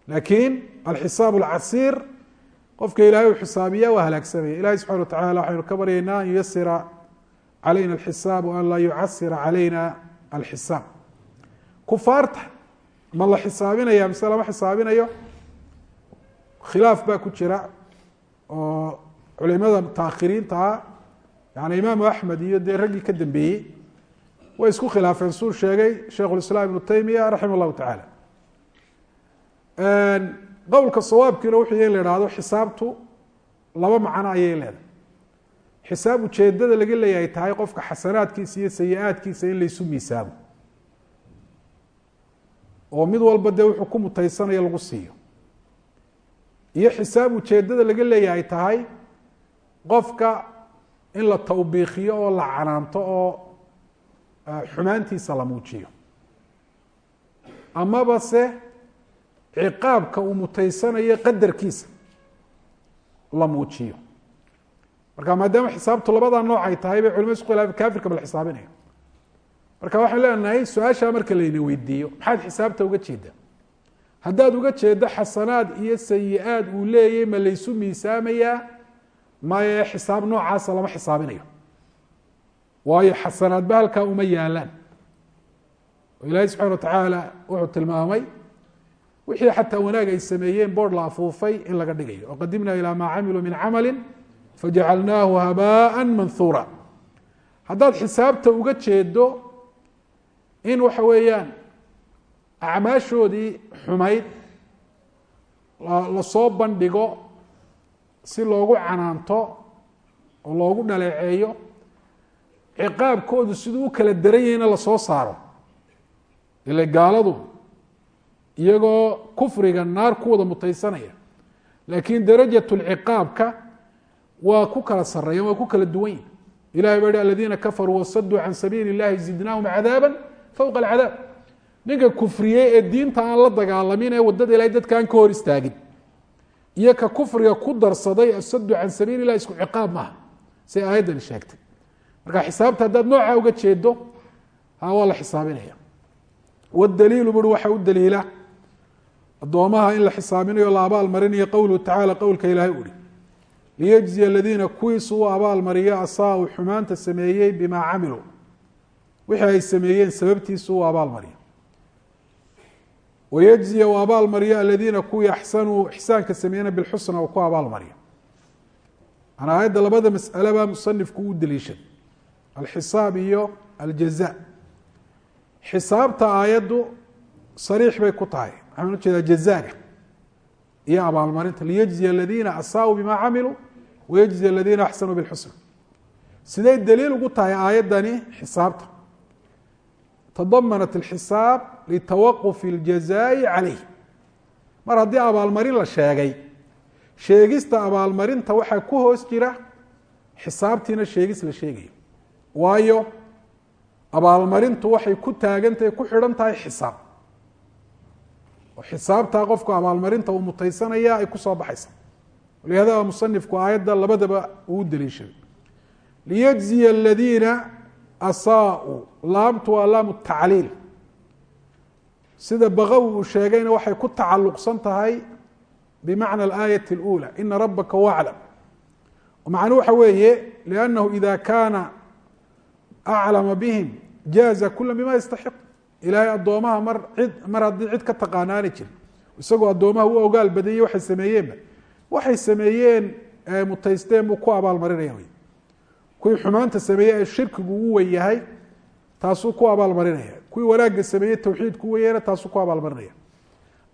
Laakiin alxisaab alcasiir qofka ilaahay u xisaabiya waa halaagsamaya ilahi subxana wa tacala waxaynu ka baryaynaa an yuyasira calayna alxisaab an laa yucasira calayna alxisaab. Kufaarta ma la xisaabinaya mise lama xisaabinayo? Khilaaf baa ku jira oo culimada mutaakhiriinta ah yani imaamu axmed iyo dee raggii ka dambeeyey way isku khilaafeen suu sheegay sheikhulislaam ibnu taymiya raximah llahu tacaala qowlka sawaabkiina wuxuu in la ihahdo xisaabtu laba macno ayay leedahay. Xisaab ujeedada laga leeyahay tahay qofka xasanaadkiisa iyo sayi-aadkiisa in laysu miisaamo. Oo mid walba dee wuxuu ku mutaysanayo lagu siiyo. Iyo xisaab ujeedada laga leeyahay tahay qofka in la tawbiikiyo oo la canaanto oo xumaantiisa la muujiyo. Amaba se ciqaabka uu mutaysanayo qadarkiisa la muujiyo. Marka maadaama xisaabtu labada nooc ay tahay bay culimadu isku khilaafeen kafirka bala xisaabinaya. Marka waxaan leenahay su'aashaa marka layna weydiiyo. Maxaad xisaabta uga jeedaa haddaad uga jeeddo xasanaad iyo sayi-aad uu leeyahy ma laysu miisaamayaa maye xisaab noocaasa lama xisaabinayo. Waayo xasanaadba halkaa uma yaalaan. Oo ilaahay subxana wa tacaala wuxuu tilmaamay wixii xataa wanaag ay sameeyeen boord la afuufay in laga dhigayo. Waqadimna ilaa maa camiluu min camali fajacalnaahu habaa manhuura haddaad xisaabta uga jeedo in waxa weeyaan acmaashoodii xumayd la soo bandhigo si loogu canaanto oo loogu dhaleeceeyo ciqaabkoodu siduu u kala daran yahayna la soo saaro. Ile gaaladu iyagoo kufriga naar ku wada mutaysanaya. Laakiin darajat lciqaabka waa ku kala sareeyan waa ku kala duwan yihiin ilahay baa hi aladiina kafaruu wasaduu can sabiili اllahi zidnaahum cadaaba fowqa alcadaab. Ninka kufriyey ee diinta aan la dagaalamin ee waddada ilahay dadka aan ka hor istaagin iyo ka kufriga ku darsaday asadu can sabiili lah isku ciqaab maaha. Say aayaddani sheegtay. Marka xisaabta haddaad noocaa uga jeedo ha waa la xisaabinaya. Wdaliilu buri waxa u daliila addoomaha in la xisaabinayo la abaal marinayo qowluhu tacala qowlka ilaahay uhi liyجزiya aladiina kuwiisu u abaal mariyo asaa-u xumaanta sameeyey bimaa camiluu wixii ay sameeyeen sababtiisu u abaal wayejziya uu abaalmariyo aladiina kuwii axsanuu ixsaanka sameeyana bilxusna uu ku abaalmaryo an aayadda labada mas'ale musanifku u daliishaday alxisaab iyo aljaza xisaabta aayaddu sariix bay ku tahay waxaan ula jeedaa iyo abaalmarinta liyejziya aladiina asaauu bima camiluu wayejziya aladiina axsanuu bilxusna siday daliil ugu tahay aayaddani xisaabta tadamanat اlxisaab litawaqqufi اljazaa'i calayh mar haddii abaalmarin la sheegay sheegista abaalmarinta waxaa ku hoos jira xisaabtiina sheegis la sheegayo. Waayo abaalmarintu waxay ku taagantahay ku xidhan tahay xisaab. Oo xisaabtaa qofku abaalmarinta uu mutaysanaya ay ku soo baxaysa. Walihada musanifku aayadda labadaba uu daliishaday. Liyajziya aladiina asaa'uu laamtu waa laamu tacliil sida bagawi uu sheegayna waxay ku tacalluqsan tahay bimacna alaayati اlأulى ina rabaka waclam macnuu waxa weeye liannahu ida kaana aclama bihim jaaza kula bima yastaxiq ilaahay addoomaha mar cid mar haddii cid ka taqaanaani jir isagoo addoomaha u ogaal badanyay waxay sameeyeenba waxay sameeyeen mutaysteen buu ku abaalmarinaya wy kuwii xumaanta sameeyey ee shirkigu u wen yahay taasuu ku abaalmarinaya. Kuwii wanaagga sameeyey tawxiidku u weyahayna taasuu ku abaalmarinaya.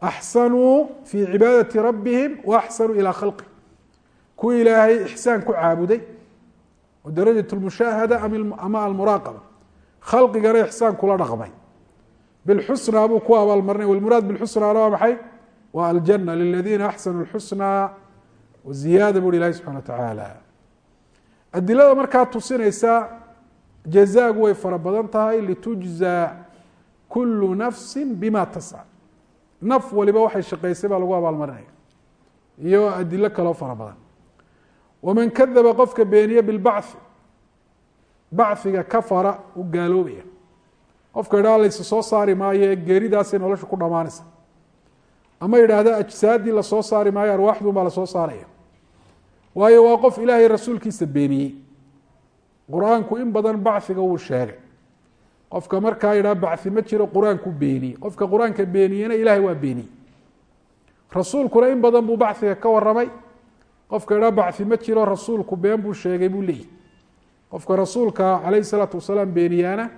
Axsanuu fii cibaadati rabbihim wa axsanuu ilaa khalqi. Kuwii ilaahay ixsaan ku caabuday oo darajat lmushaahada ama almuraaqaba. Khalqigana ixsaan kula dhaqmay. Bilxusnaa buu ku abaalmarinay walmuraad bilxusnaana waa maxay? Waa aljana liladiina axsanu lxusnaa. Waziyaada buri ilahi subxana wa tacaala adilada markaa tusinaysa jazaagu way fara badan tahay litujzaa kulu nafsi bima tasca naf waliba waxay shaqaysay baa lagu abaalmarinaya. Iyo adilo kaloo fara badan. Waman kadaba qofka beeniye bilbachi bachiga kafara u gaaloobaya qofka idhaha laysa soo saari maayo ee geeridaasay nolosha ku dhamaanaysa ama yidhaahda ajsaadii la soo saari maayo arwaaxdun baa la soo saaraya. Waayo waa qof ilaahay rasuulkiisa beeniyey qur'aanku in badan bachiga wuu sheegay. Qofka markaa yidhaha bachi ma jiro qur'aanku beeniyey. Qofka qur'aanka beeniyena ilahay waa beeniyey. Rasuulkuna in badan buu bachiga ka waramay qofka idhaha bachi ma jiro rasuulku been buu sheegay buu leeyahy qofka rasuulka calayhi salaatu wasalaam beeniyaana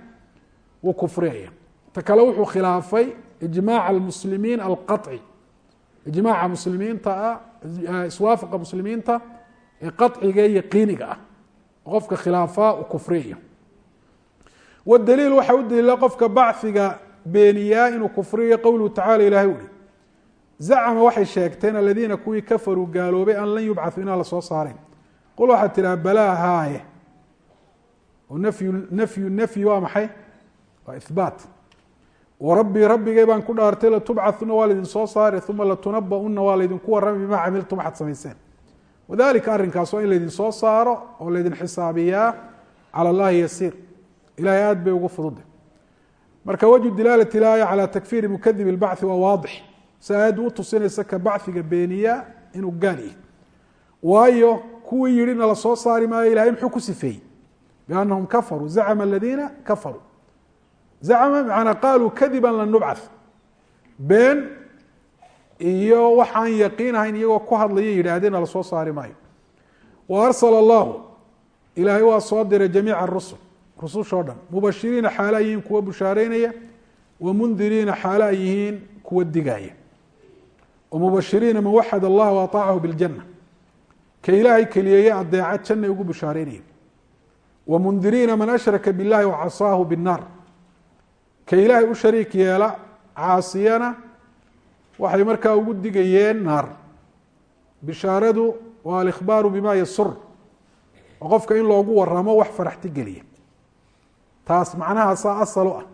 wuu kufriyaya ta kale wuxuu khilaafay ijmaaca almuslimiin alqaci ijmaaca muslimiinta ah iswaafaqa muslimiinta ee qaciga yaqiiniga ah qofka khilaafaa uu kufriyaya wadaliil waxaa u daliila qofka bachiga beeniyaa inuu kufriyo qowluhu tacala ilahay uhi zacama waxay sheegteen aladiina kuwii kafaruu gaaloobay an lan yubcau inaan la soo saarayn qul waxaad tidhaha balaa haaye. Oo nafyu nafyu nafyi waa maxay? Waa ihbaat warabbii rabbigay baan ku dhaartay latubcahuna waa laydin soo saari uma latunaba'una waa laydinku warramay bimaa camiltum waxaad samayseen wadalika arrinkaas waa in laydin soo saaro oo laydin xisaabiyaa cala allahi yasiir. Ilahay aad bay ugu fududa marka wajhu dilaalati ilaaya calaa takfiiri mukadib ilbachi waa waadix. Si aayaddu u tusinaysa ka bachiga beeniya inuu gaal yahy waayo kuwii yidhina la soo saari maayo ilahay muxuu ku sifeeyey? Biannahum kafaruu zacma aladiina kafaruu zacma macnaa qaaluu kadiban lan nubcath. Been iyo waxaan yaqiin ahayn iyagoo ku hadlaya yidhaahdeen ala soo saari maayo. Wa arsala allahu ilaahay waa soo diray jamiica arusul rusushoo dhan. Mubashiriina xaale ay yihiin kuwa bushaaraynaya wa mundiriina xaale yihiin kuwa digaaya. Wa mubashiriina man waxad allah aaacahu biljanna. Ka ilaahay keliyeeye adeecad janna ugu bushaaraynaya. Wa mundiriina man ashraka billahi wacasaahu binnaar. Ka ilaahay u shariik yeela caasiyana waxay markaa ugu digayeen naar. Bishaaradu waa alikhbaaru bima yasur qofka in loogu waramo wax faraxti geliya. Taas macnahaasaa asal u ah.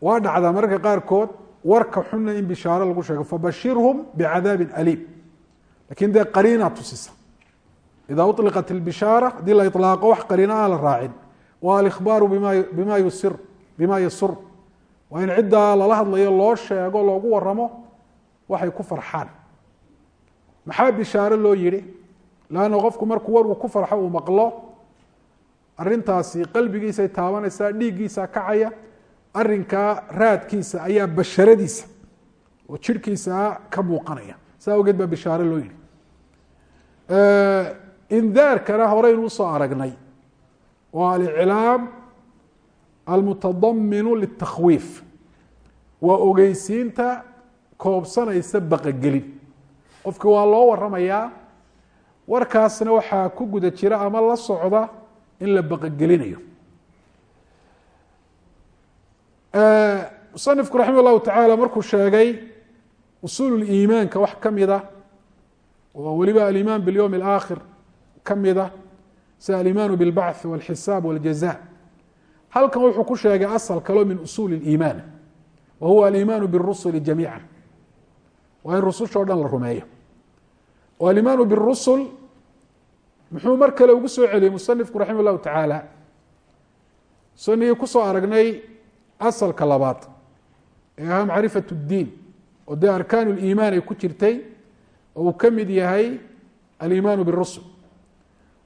Waa dhacdaa mararka qaarkood warka xunna in bishaaro lagu sheego. Fabashirhum bicadaabin aliim. Lakin dee qariina tusisa. Ida uliqat اlbishaara haddii la ilaaqo wax qariina aan la raacin. Waa alikhbaaru bima bima yusir bima yasur waa in ciddaa lala hadlayo loo sheego loogu waramo waxay ku farxaan. Maxaa bishaaro loo yihi lanna qofku markuu war uu ku farxo uu maqlo arintaasi qalbigiisay taabanaysaa dhiiggiisa kacaya arinkaa raadkiisa ayaa basharadiisa oo jirhkiisa ka muuqanaya. Saa awgeed baa bishaaro loo yihi indaarkana horeynu u soo aragnay waa aliclaam almutadaminu litakhwiif waa ogeysiinta koobsanaysa baqagelin qofki waa loo waramayaa warkaasna waxaa ku guda jira ama la socda in la baqagelinayo musanifku raxima llahu tacaala markuu sheegay usuul iimaanka wax ka mida oo weliba alimaan biاlyowm اlaakhir ka mida sida alimaanu biاlbachi wاlxisaab wاljaza halkan wuxuu ku sheegay asal kaloo min usuuli اliimaan wa huwa alimaanu biاrusuli jamiica waa in rusushoo dhan la rumeeyo o alimaanu biاrusul muxuu mar kale ugu soo celiyey musanifku raxima llahu tacaala sanigii kusoo aragnay asalka labaad ee ahaa macrifat اdiin oo dee arkaan اliimaan ay ku jirtay oo uu ka mid yahay alimaanu biاrusul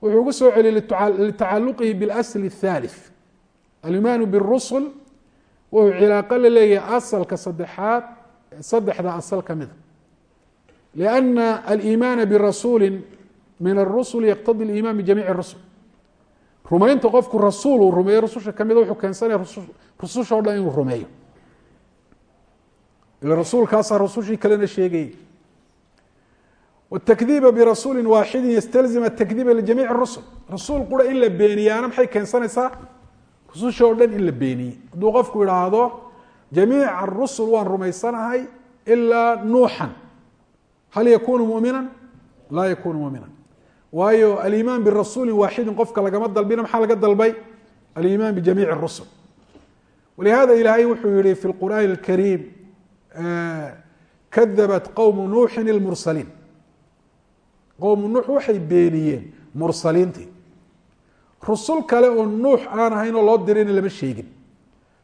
wuxuu ugu soo celiyey litacaluqihi biاlasl الthalith alimaanu birusul wuxuu cilaaqo la leeyahay asalka saddexaad saddexda asal ka mida ah. lianna aliimaana birasuuli min arusul yaqtadi aliimaan bijamiici rusul rumaynta qofku rasuul uu rumeeyo rususha ka mida ah wuxuu keensanaya rususha o dhan inuu rumeeyo. Rasuulkaasaa rusushii kalena sheegayay wاtakdiiba birasuuli waaxidin ystalzim atakdiiba ljamiici rusul rasuul in la beeniyaana maxay keensanaysaa? Rususha oo dhan in la beeniyey. Hadduu qofku idhaahdo jamiica rusul waan rumaysanahay ilaa nuuxan. Hal yakunu mumina laa yakunu mumina waayo alimaan birasuuli waaxidin qofka lagama dalbina maxaa laga dalbay? Alimaan bijamiic rusul walihada ilaahay wuxuu yihi fi qur'aani اkariim kadabat qowmu nuuxin ilmursaliin. Qowmu nuux waxay beeniyeen mursaliintii rusul kale oo nuux aan ahayn oo loo dirayna lama sheegin.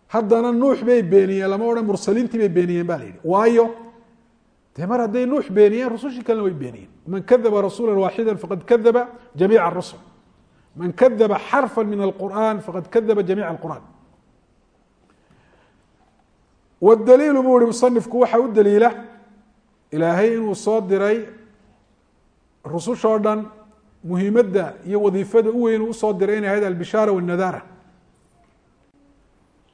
Haddana nuux bay beeniyeen lama odhan mursaliintii bay beeniyeen ba la yihi waayo dee mar hadday nuux beeniyeen rusushii kalena way beeniyeen. Man kadaba rasuula waaxida faqad kadaba jamiica rusul. Man kadaba xarfa min alqur'an faqad kadaba jamiic alqur'an wdaliilu buu ihi musanifku waxaa u daliila ilaahay inuu soo diray rususha o dhan muhiimadda iyo wadiifada u weyn u soo diray inay ahayd albishaara wاnadaara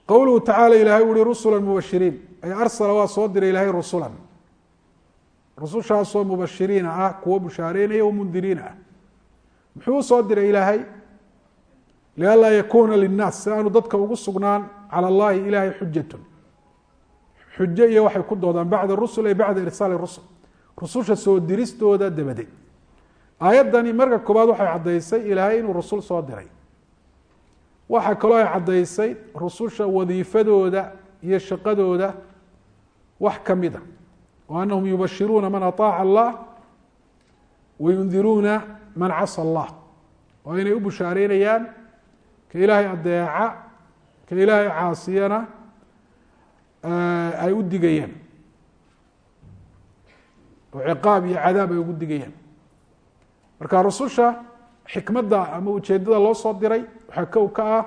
qowluhu tacala ilahay u uhi mubashiriin. Ay arsala waa soo diray ilaahay rusulan. Rusushaasoo mubashiriina ah kuwo bushaareynaya o mundiriina ah. Muxuu u soo diray ilaahay? Lianlaa yakuna linnaas. Si aanu dadka ugu sugnaan cala allahi ilahay xujatun xujo iyo waxay ku doodaan bacda rusul ay bacda irsaali rusul. Rususha soo diristooda dabadeed aayaddani marka koobaad waxay caddaysay ilaahay inuu rusul soo diray. Waxaa kaloo ay caddaysay rususha wadiifadooda iyo shaqadooda wax ka mid a o anahum yubashiruuna man aطaaca allah wayundiruuna man casa allah. Oo inay u bushaareynayaan ka ilaahay adeeca ka ilaahay caasiyana ay u digayaan. Oo ciqaab iyo cadaab ay ugu digayaan marka rususha xikmadda ama ujeedada loo soo diray waxaa kow ka ah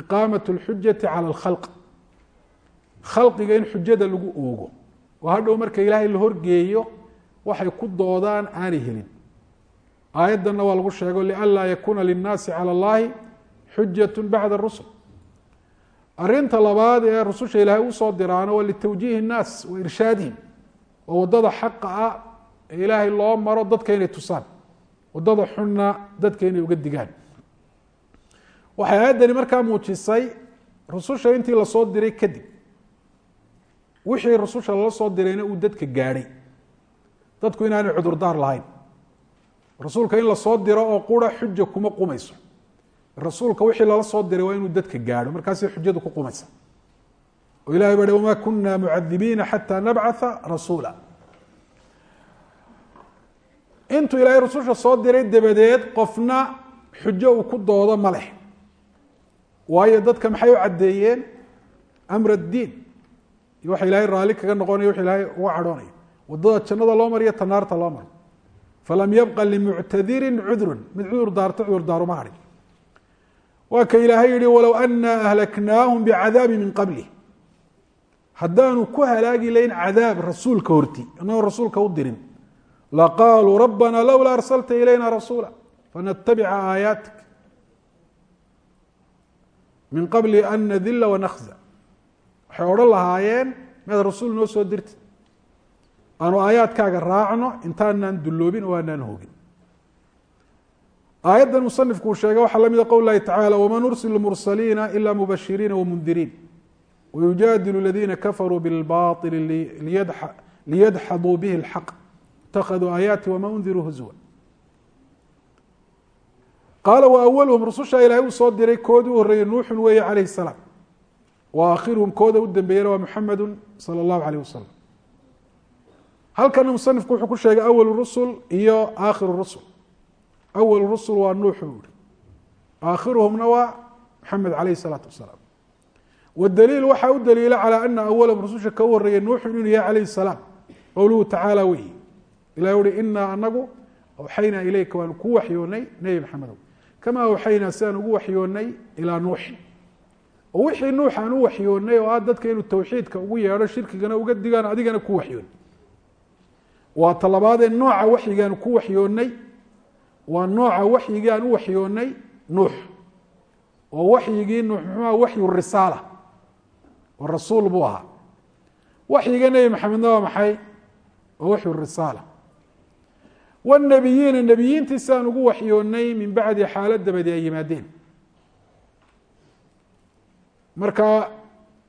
iqaamat اlxujati calى اlkhalq khalqiga in xujada lagu oogo oo hadhow marka ilaahay la horgeeyo waxay ku doodaan aanay helin aayaddanna waa lagu sheego lianlaa yakuna linnaasi calى اllahi xujaة bacda rusul arinta labaad ee rususha ilaahay usoo diraano waa litawjiihi الnaas wa irshaadihim oo wadada xaqa ah ee ilaahay loo maro dadka inay tusaan waddada xunna dadka inay uga digaan. Waxay aayaddani markaa muujisay rususha intii la soo diray kadib. Wixii rususha lala soo dirayna uu dadka gaadhay. Dadku inaanay cudurdaar lahayn. Rasuulka in la soo diro oo qura xuja kuma qumayso. Rasuulka wixii lala soo diray waa inuu dadka gaadho. Markaasay xujadu ku qumaysa. Oo ilahay ba wama kuna mucadibiina xataa nabcatha rasuula intuu ilaahay rususha soo diray dabadeed qofna xujo uu ku doodo ma leh. Waayo dadka maxay u caddeeyeen? Amr addiin. Iyo waxa ilahay raalli kaga noqonayo wax ilaahay uga cadhoonayo waddada jannada loo mariyo ta naarta loo maro falam yabqa limuctadirin cudrun. Mid cudur daarto cudur daaruma hadhin waa ka ilaahay yihi walow ana ahlaknaahum bicadaabi min qabli. Haddaanu ku halaagi layn cadaab rasuulka horti annagoo rasuulka u dirin laqaaluu rabbana lowlaa arsalta ilayna rasuula fanatabica aayaatik min qabli an nadila wanakza waxay odhan lahaayeen inaad rasuul noo soo dirtid aanu aayaadkaaga raacno intaanaan dulloobin oo aanaan hogin aayaddan musanifku uu sheegay waxaa la mida qowl tacaala wama nursil mursaliina ila mubashiriina wamundiriin wayujaadilu aladiina kafaruu bilbaili liyadxaduu bihi اlxaq اtakaduu aayaati wama undiruu huzwa qaala waawalhum rususha ilaahay uu soo diray koodii u horreeyey nuuxun weeye calayh الsalaam wa aakhiruhum kooda u dambeeyena waa muxamedu salى اllahu alayh wasalam halkana musanifku wuxuu ku sheegay awal rusul iyo aakhiru rusul awal rusul waa nuux buu ihi aakhiruhumna waa maxamed calayh الsalaatu wasalaam wdaliil waxaa u daliila calى ana awalahum rususha ka u horeeya nuuxun inuu yahay calayh الsalaam qowluhu tacaala wey ilah uhi inaa anagu awxaynaa ilayka waanu ku waxyoonay nebi maxamedow. Kama awxaynaa sidaan ugu waxyoonay ilaa nuuxin oo wixii nuux aan u waxyoonay oo ah dadka inuu tawxiidka ugu yeedho shirkigana uga digaan adigana ku waxyoonay. Waa talabaadee nooca waxyigaan ku waxyoonay waa nooca waxyigii aan u waxyoonay nuux. Oo waxyigii nuux muxuuha waxyu risaala. Oo rasuul buu ahaa. Waxyiga nebi maxamedna waa maxay? Waa waxyu risaala wاnabiyiina nebiyiintii sidaan ugu waxyoonay min bacdi xaalad dabadi ay yimaadeen marka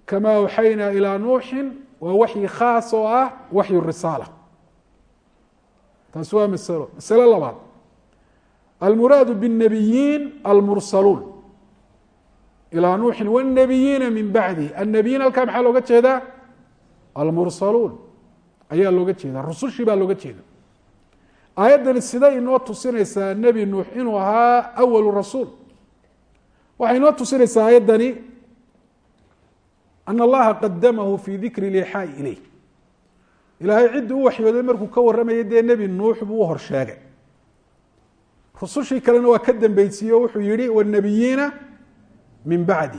kama awxaynaa ilىa nuuxin waa waxyi khaas oo ah waxyu risaala taasi waa masalo masalo labaad almuraadu bالnabiyiin almursaluun ilىa nuuxin wالnabiyiina min bacdi annabiyiin halkaa maxaa looga jeedaa almursaluun ayaa looga jeeda rusushii baa looga jeeda aayaddani siday inoo tusinaysaa nebi nuux inuu ahaa awalu rasuul. Waxay inoo tusinaysaa aayaddani an allaha qadamahu fi dikri lixaai ileyh ilaahay ciddii u waxyooday markuu ka warramayay dee nebi nuux buu u hor sheegay. Rusushii kalena waa ka dambeysiiye o wuxuu yihi wاnabiyiina min bacdi.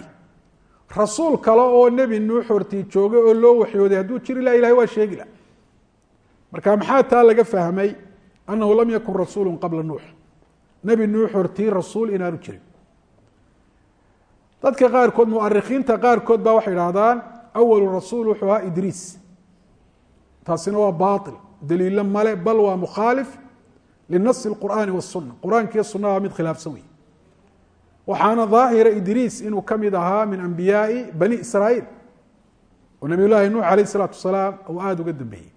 Rasuul kale oo nebi nuux hortii joogay oo loo waxyooday hadduu jiri laha ilahay waa sheegi lah marka maxaa taa laga fahmay annahu lam yakun rasuulu qabla nuux. Nebi nuux hortii rasuul inaanu jirin. Dadka qaarkood muarikiinta qaarkood baa waxay idhahdaan awalu rasuul wuxuu ahaa idriis. Taasina waa bail daliilo male bal waa mukhaalif linasi qur'aani wasuna qur'aankiiyo sunnadaa mid khilaafsan wey waxaana daahira idriis inuu ka mid ahaa min ambiyaai bani israaiil oo nabiy nuux aleyh isalaatu wasalaam uu aada uga dambeeyey.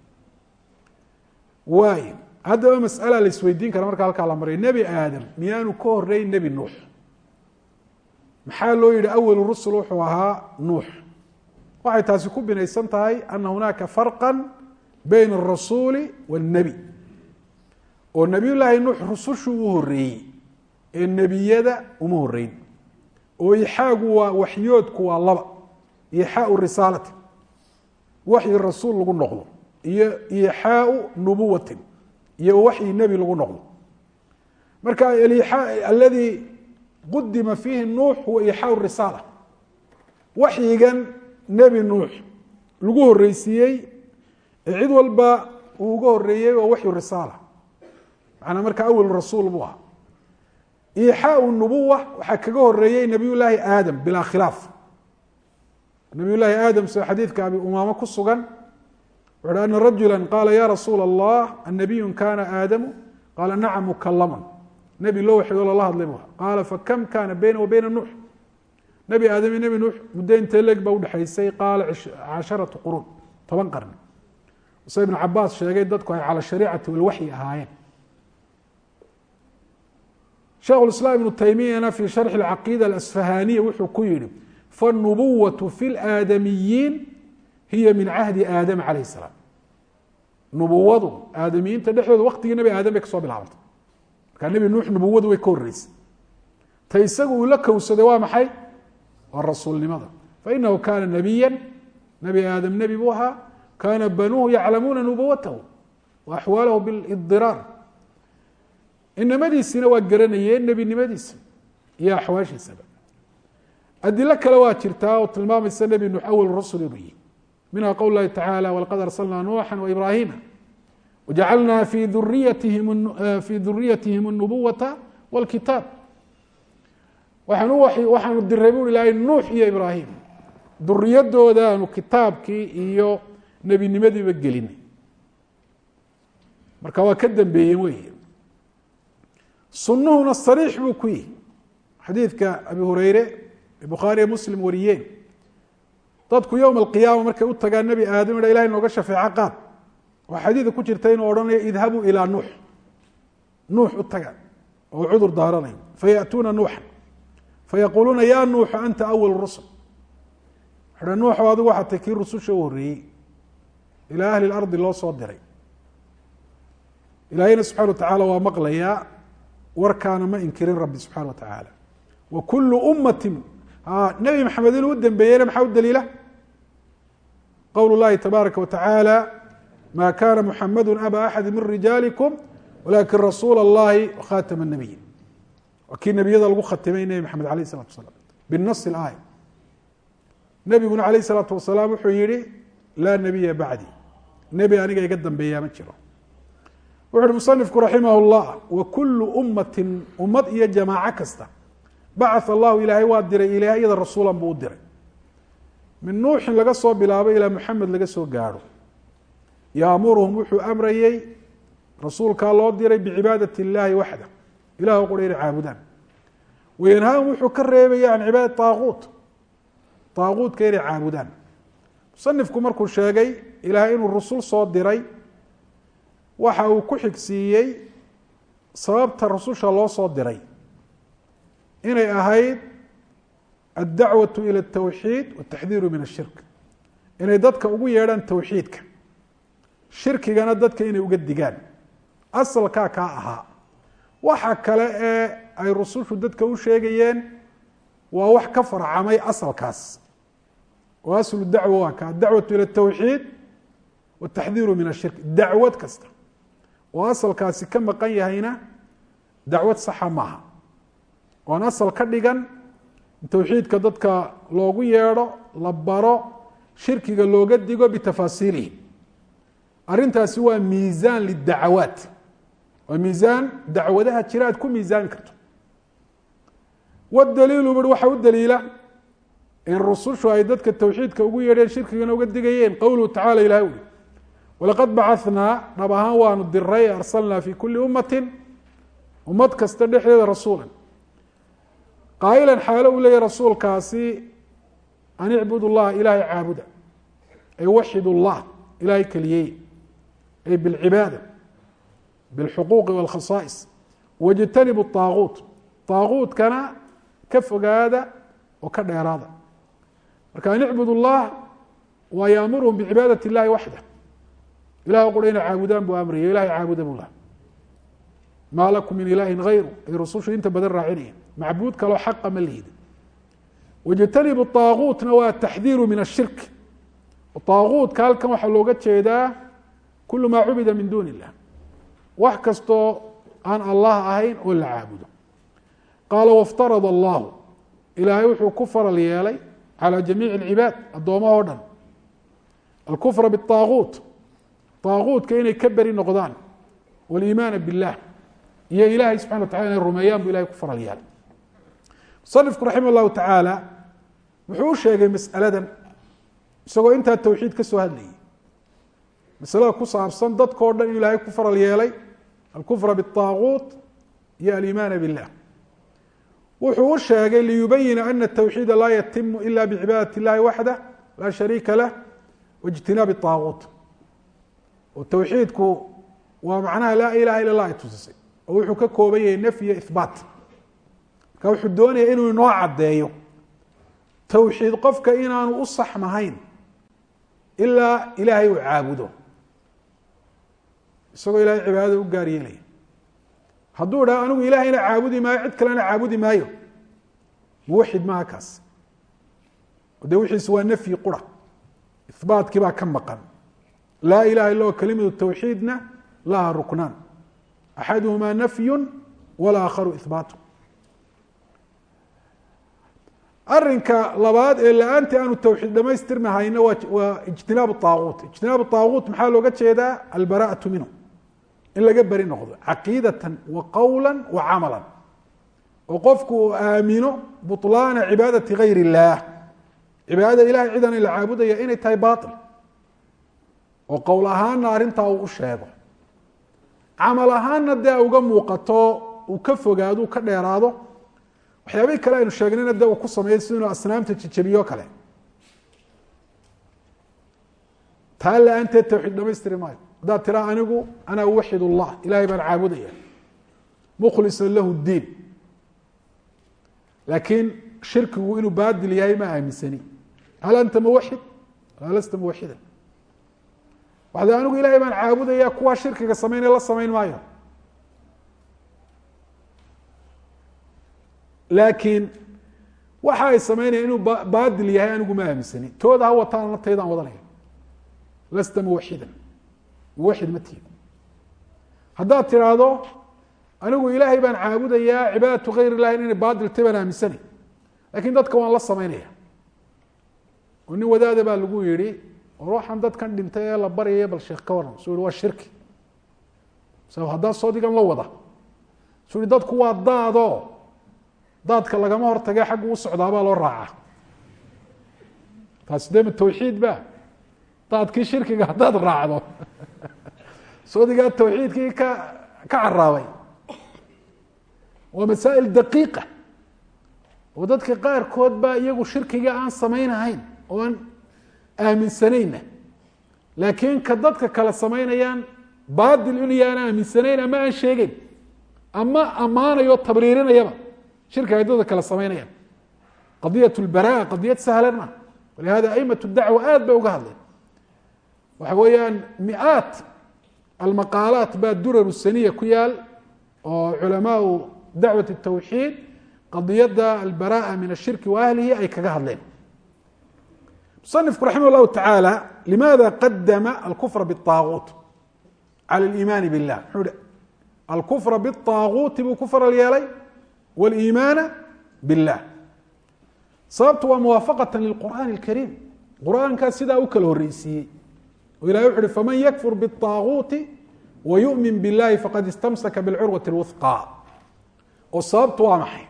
Waayo haddaba masala laisweydiin kara marka halkaa la maryo nebi aadam miyaanu ka horeyn nebi nuux? Maxaa loo yidhi awalu rusul wuxuu ahaa nuux. Waxay taasi ku binaysan tahay ana hunaaka farqa bayna arasuuli waاnnebi oo nebiyullaahi nuux rusushu uu horeeyey ee nebiyada uma horeyn oo ixaagu waa waxyoodku waa laba. Ixaau risaalati. Waxyi rasuul lagu noqdo. Iyo ixaau nubuwatin iyo waxyi nebi lagu noqdo. Marka aladii qudima fiihi nuux huwa ixaau risaala. Waxyigan nebi nuux lagu horeysiiyey ee cid walba uu uga horeeyey waa waxyu risaala. Manaa marka awel rasuul buu aha ixaau nubuwa waxaa kaga horeeyey nabiy aadam bilaa khilaaf. Nabiy aadam sida xadiidka abi umaamo ku sugan wuxu ana rajula qaala ya rasuula allah anabiyu kana aadamu? Qaala nacam mukalaman nebi loo waxyoo lala hadlay bu qaala fakam kana bayna wa bayna nuux? Nebi aadam iyo nebi nuux muddo intee leeg baa udhexaysay qaala casharatu quruun toban qarni. Se ibn cabaas sheegay dadku ay cala shariicati walwaxyi ahaayeen. Sheekh islaam ibnu taymiyana fi sharxi caqiida alasfahaniya wuxuu ku yihi fanubuwatu fi laadamiyiin hiya min cahdi aadama calayh salaam. Nubuwadu aadamiyiinta dhexdooda waktigii nebi aadam bay ka soo bilaabantay markaa nebi nuux nubuwadu way ka horeysay ta isagu uu la kowsaday waa maxay? Waa rasuulnimada. Fainahu kana nabiya nebi aadam nebi buu ahaa kana banuuhu yaclamuuna nubuwatahu wa axwaalahu bilidiraar inamadiisina waa garanayeen nebinimadiisa iyo axwaashiisaba. Adilo kale waa jirtaa oo tilmaamaysa nebi nuux awal rusul inuu yihi minha qowl lahi tacala walaqad arsalnaa nuuxa waibrahima wajacalnaa fi duriyatihim fi duriyatihim الnubuwata wاlkitaab waxaanu waxaanu diray bu ilahay nuux iyo ibraahim duriyadoodaanu kitaabkii iyo nebinimadiiba gelinay marka waa ka dambeeyeen wey sunuhuna sariix buu ku yihi xadiidka abi hureyre ee bukhaariya muslim wariyeen dadku yowma alqiyaama markay u tagaan nebi aadam idha ilahay nooga shafeeco qaad oo xadiida ku jirta inuu odhanayo idhabuu ilaa nuux. Nuux u taga oo cudur daaranayo fayaأtuuna nuuxan. Fayaquuluuna ya nuuxu anta awal rusul. Wuxuha nuuxu adigu waxaa tay kii rususha u horeeyey ilaa ahli اlardi loo soo diray. Ilaahayna subxana wa tacala waa maqlayaa warkaana ma inkirin rabbi subxana wa tacaala. Wa kulu ummati nebi maxamed inuu u dambeeyeyna maxaa u daliila qowl llahi tabaaraka wa tacaala ma kana muxamadu aba axadi min rijaalikum walakin rasuula اllahi khatama الnabiyin waa kii nebiyada lagu khatimay nebi maxamed alayh الsalatu wasalaam binas اlaaya nebiguna alayh الsalaatu wasalaam wuxuu yihi laa nebiya bacdi nebi aniga iga dambeeyaa ma jiro wuxu uhi musanifku raximah اllah wa kulu ummati ummad iyo jamaaco kasta bacaa allahu ilaahay waa diray ilayha iyada rasuulan buu u diray min nuuxin laga soo bilaabo ilaa muxamed laga soo gaadho yaamuruhum wuxuu amrayey rasuulkaa loo diray bicibaadat illaahi waxda. Ilah qura inay caabudaan wayanhaahum wuxuu ka reebaya can cibaada taaquut. Taaquutka inay caabudaan musanifku markuu sheegay ilaah inuu rusul soo diray waxa uu ku xigsiiyey sababta rususha loo soo diray. Inay ahayd aلdacwaة ilى التwxiid wالtaxdiiru min الshirk inay dadka ugu yeedhaan towxiidka shirkigana dadka inay uga digaan asalkaa kaa ahaa waxa kale ee ay rusushu dadka u sheegayeen waa wax ka farcamay asalkaas oo aslu dacwa waa ka adacwaة ilى التwxiid wالtaxdiiru min الshirk dacwad kasta oo asalkaasi ka maqan yahayna dacwad saxa maaha oan asal ka dhigan in towxiidka dadka loogu yeedho la baro shirkiga looga digo bitafaasiilihi arrintaasi waa miisaan lidacawaat waa miisaan dacwadaha jira aad ku miisaami karto. Wadaliilu bui waxa u daliila in rusushu ay dadka towxiidka ugu yeedheen shirkigana uga digayeen. Qowluhu tacala ilahay ui walaqad bacanaa dhab ahaan waanu diray arsalnaa fi kuli ummati ummad kasta dhexdeeda rasuula qaa'ilan xaalo uu leeyahy rasuulkaasi an icbud llaha ilaahay caabuda ay waxid llah ilahay keliyey ay bilcibaada bilxuquuqi walkhasaa'is wajtanibu طaaguut طaaguutkana ka fogaada oo ka dheeraada marka an icbud llah waa yaamuruhum bicibaadati اllahi waxda ilah qura inay caabudaan buu amraya ilahay caabuda buu laha maa lakum min ilaahin hayru ay rusushu inta badan raacinaya macbuud kaloo xaqa ma lihid wajtanibu طaaguutna waa taxdiiru min ashirk طaaguutka halkan waxaa looga jeedaa kulu maa cubida min duuni illah wax kastoo aan allah ahayn oo la caabudo qaala wاftarad allahu ilaahay wuxuu ku faral yeelay calى jamiici اlcibaad addoomaha o dhan alkufra bالطaaguut طaaguutka inay ka beri noqdaan wاliimaana biاllah iyo ilahay subxana wa tacala inay rumeeyaan bu ilahay ku faral yeelay musanifku raximah اllahu tacaala wuxuu u sheegay masaladan isagoo intaa towxiid ka soo hadlayay masalada ku saabsan dadkao dhan inu ilaahay ku faral yeelay alkufra bالطaaguut iyo aliimaana biاllah wuxuu u sheegay liyubayina ana الtowxiida laa yatimu ila bicibaadaة اllahi waxdah laa shariika lah waاjtinaabi الطaaguut oo towxiidku waa macnaha laa ilaha ila اllah ay tusisay oo wuxuu ka kooban yahay nafyi ihbaat marka wuxuu doonaya inuu inoo caddeeyo. Towxiid qofka inaanu u saxmahayn ilaa ilaahay uu caabudo. Isagoo ilahay cibaadada u gaar yeelaya. Hadduu dhaha anigu ilaahayna caabudi maayo cid kalena caabudi maayo. Muwaxid maaha kaas. De wixiis waa nafyi qura. Ihbaatkii baa ka maqan. Laa ilaha illa o kelimatu tawxiidna laha ruknaan. Axaduhumaa nafyu walaakharu ihbaatu arinka labaad ee la'aantii aanu tawxiid dhamaystirmahayna waa ijtinaabu aaguut ijtinaabu aaguut maxaa looga jeedaa? Albaraatu minhu. In laga beri noqdo. Caqiidatan wa qowla wa camala oo qofku uu aamino buطlaana cibaadati gayr اllah cibaadada ilahay cidan la caabudaya inay tahay bail oo qowl ahaana arrintaa uu u sheego. Camal ahaanna dee uga muuqato uu ka fogaado ka dheeraado waxyaabihii kale aynu sheegnayna de uu ku sameeyo sida inuu asnaamta jejebiyo kale. Taa la'aanteed tawxiid dhamaystiri maayo. Haddaad tiraa anigu ana uwaxid اllah ilahay baan caabudaya. Mkhlisan lahu diin. Laakiin shirkigu inuu baadil yahay ma aaminsani. Hal anta muwaxid? Lasta muwaxida waxda anigu ilahay baan caabudaya kuwaa shirkiga samaynaya la samayn maayo laakiin waxa ay samaynaya inuu baadil yahay anigu ma aaminsani. Tooda ha wataan na taydaan wadanaya lasta muwaxida muwaxid ma tihi haddaad tiraahdo anigu ilaahay baan caabudayaa cibaadatu gayr illahi inay baadil baan aaminsani. Lakin dadka waan la samaynaya. Oo nin wadaada baa lagu yihi ruuxan dadkan dhintay ee la baryaya bal sheekh ka waran su i waa shirki. Haddaa soodigan la wada. Su i dadku waa daado daadka lagama hortagee xaggu u socdaabaa loo raaca taasi dee ma tawxiid ba? Daadkii shirkiga haddaad raacdo. Soodigaa tawxiidkii ka ka caraabay waa masaa'il daqiiqa. Oo dadka qaarkood baa iyagu shirkiga aan samaynahayn oo aan aaminsanayna laakiin ka dadka kale samaynayaan baatil inuu aan aaminsanayn ama aan sheegeyn ama ammaanayo tabriirinayaba shirkiga ay dadka kale samaynayaan qadiyat lbaraa qadiyad sahlan ma walihada aimat dacwa aad bay uga hadleen waxa weeyaan miaat almaqaalaat baa durar saniya ku yaal oo culamaau dacwat الtawxiid qadiyada albaraءa min ashirki wa ahlihi ay kaga hadleen musanifku raximah اllahu taعaalى limaada qadama alkufra bالطaaguut calى اliimaani biاllah muxuu hi alkufra bالطaaguuti buu ku faral yeelay wاliimaana biاllah sababtu waa muwaafaqata lilqur'aani اlkariim qur'aankaa sidaa u kala horreysiiyey oo ilahay wuxu uhi faman yakfur bالطaaguuti wayu'min biاllahi faqad istamsaka biاlcurwati اlwuhqى oo sababtu waa maxay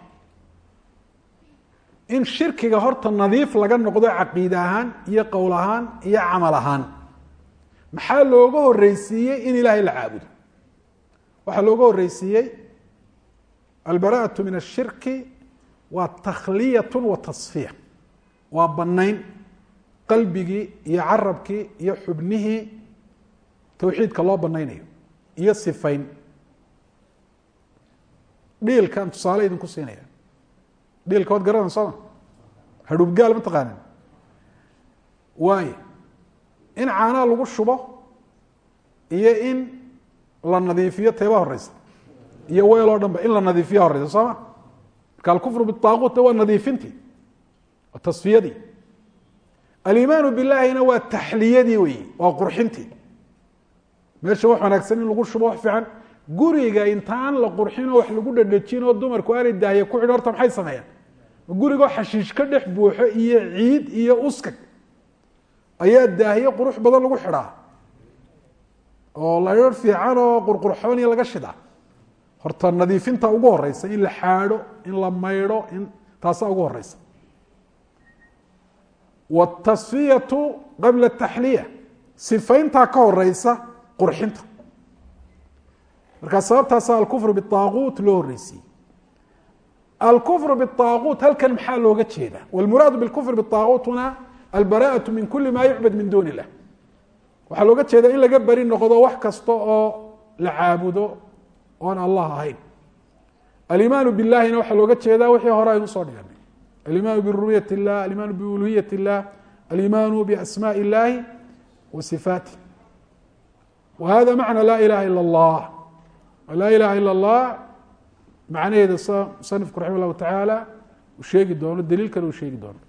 in shirkiga horta nadiif laga noqdo caqiide ahaan iyo qowl ahaan iyo camal ahaan maxaa looga horreysiiyey in ilaahay la caabudo waxaa looga horreysiiyey albaraءaة min الshirki waa takhliyaة wa taصfiya waa banayn qalbigii iyo carabkii iyo xubnihii towxiidka loo banaynayo iyo sifayn dhiilkaan tusaale idinku siinaya dhiilka waad garanan sooma hadhuubgaal ma taqaanin waayo in caanaa lagu shubo iyo in la nadiifiyo teeba horeysa iyo weel oo dhan ba in la nadiifiyo horeysa sooma marka alkufru biطaaquutna waa nadiifintii waa tasfiyadii alimaanu bilaahina waa taxliyadii weyi waa qurxintii meesha wax wanaagsan in lagu shubo wax fiican guriga intaan la qurxinoo wax lagu dhadhajin oo dumarku aanay daahye ku xidh horta maxay sameeyaan? Gurigoo xashiish ka dhex buuxo iyo ciid iyo uskag ayaa daahye qurux badan lagu xidhaa. Oo laydhar fiican oo qurqurxoon iyo laga shidaa horta nadiifinta ugu horeysa in la xaadho in la maydho in taasaa ugu horeysa wtasfiyatu qabla taxliya sifayntaa ka horeysa qurxinta. Markaa sababtaasa alkufru biaaquut loo horeysiiyey alkufru biaaquut halkan maxaa looga jeedaa? Wlmuraadu bilkufr biaaquut huna min kuli maa yucbad min duuni illah. Waxaa looga jeedaa in laga beri noqdo wax kasta oo la caabudo oon allah ahayn alimaanu billahina waxaa looga jeedaa wixii hore aynu usoo dhiganay alimaanu birububiyat اllah alimaanu biuluhiyat اllah alimaanu biasmaء اllahi wa sifaatih wa hada macna laa ilaha ilا اllah laa ilaha ilا اllah macnaheeda musanifku raximah اllahu tacaala uu sheegi doono daliilkan uu sheegi doono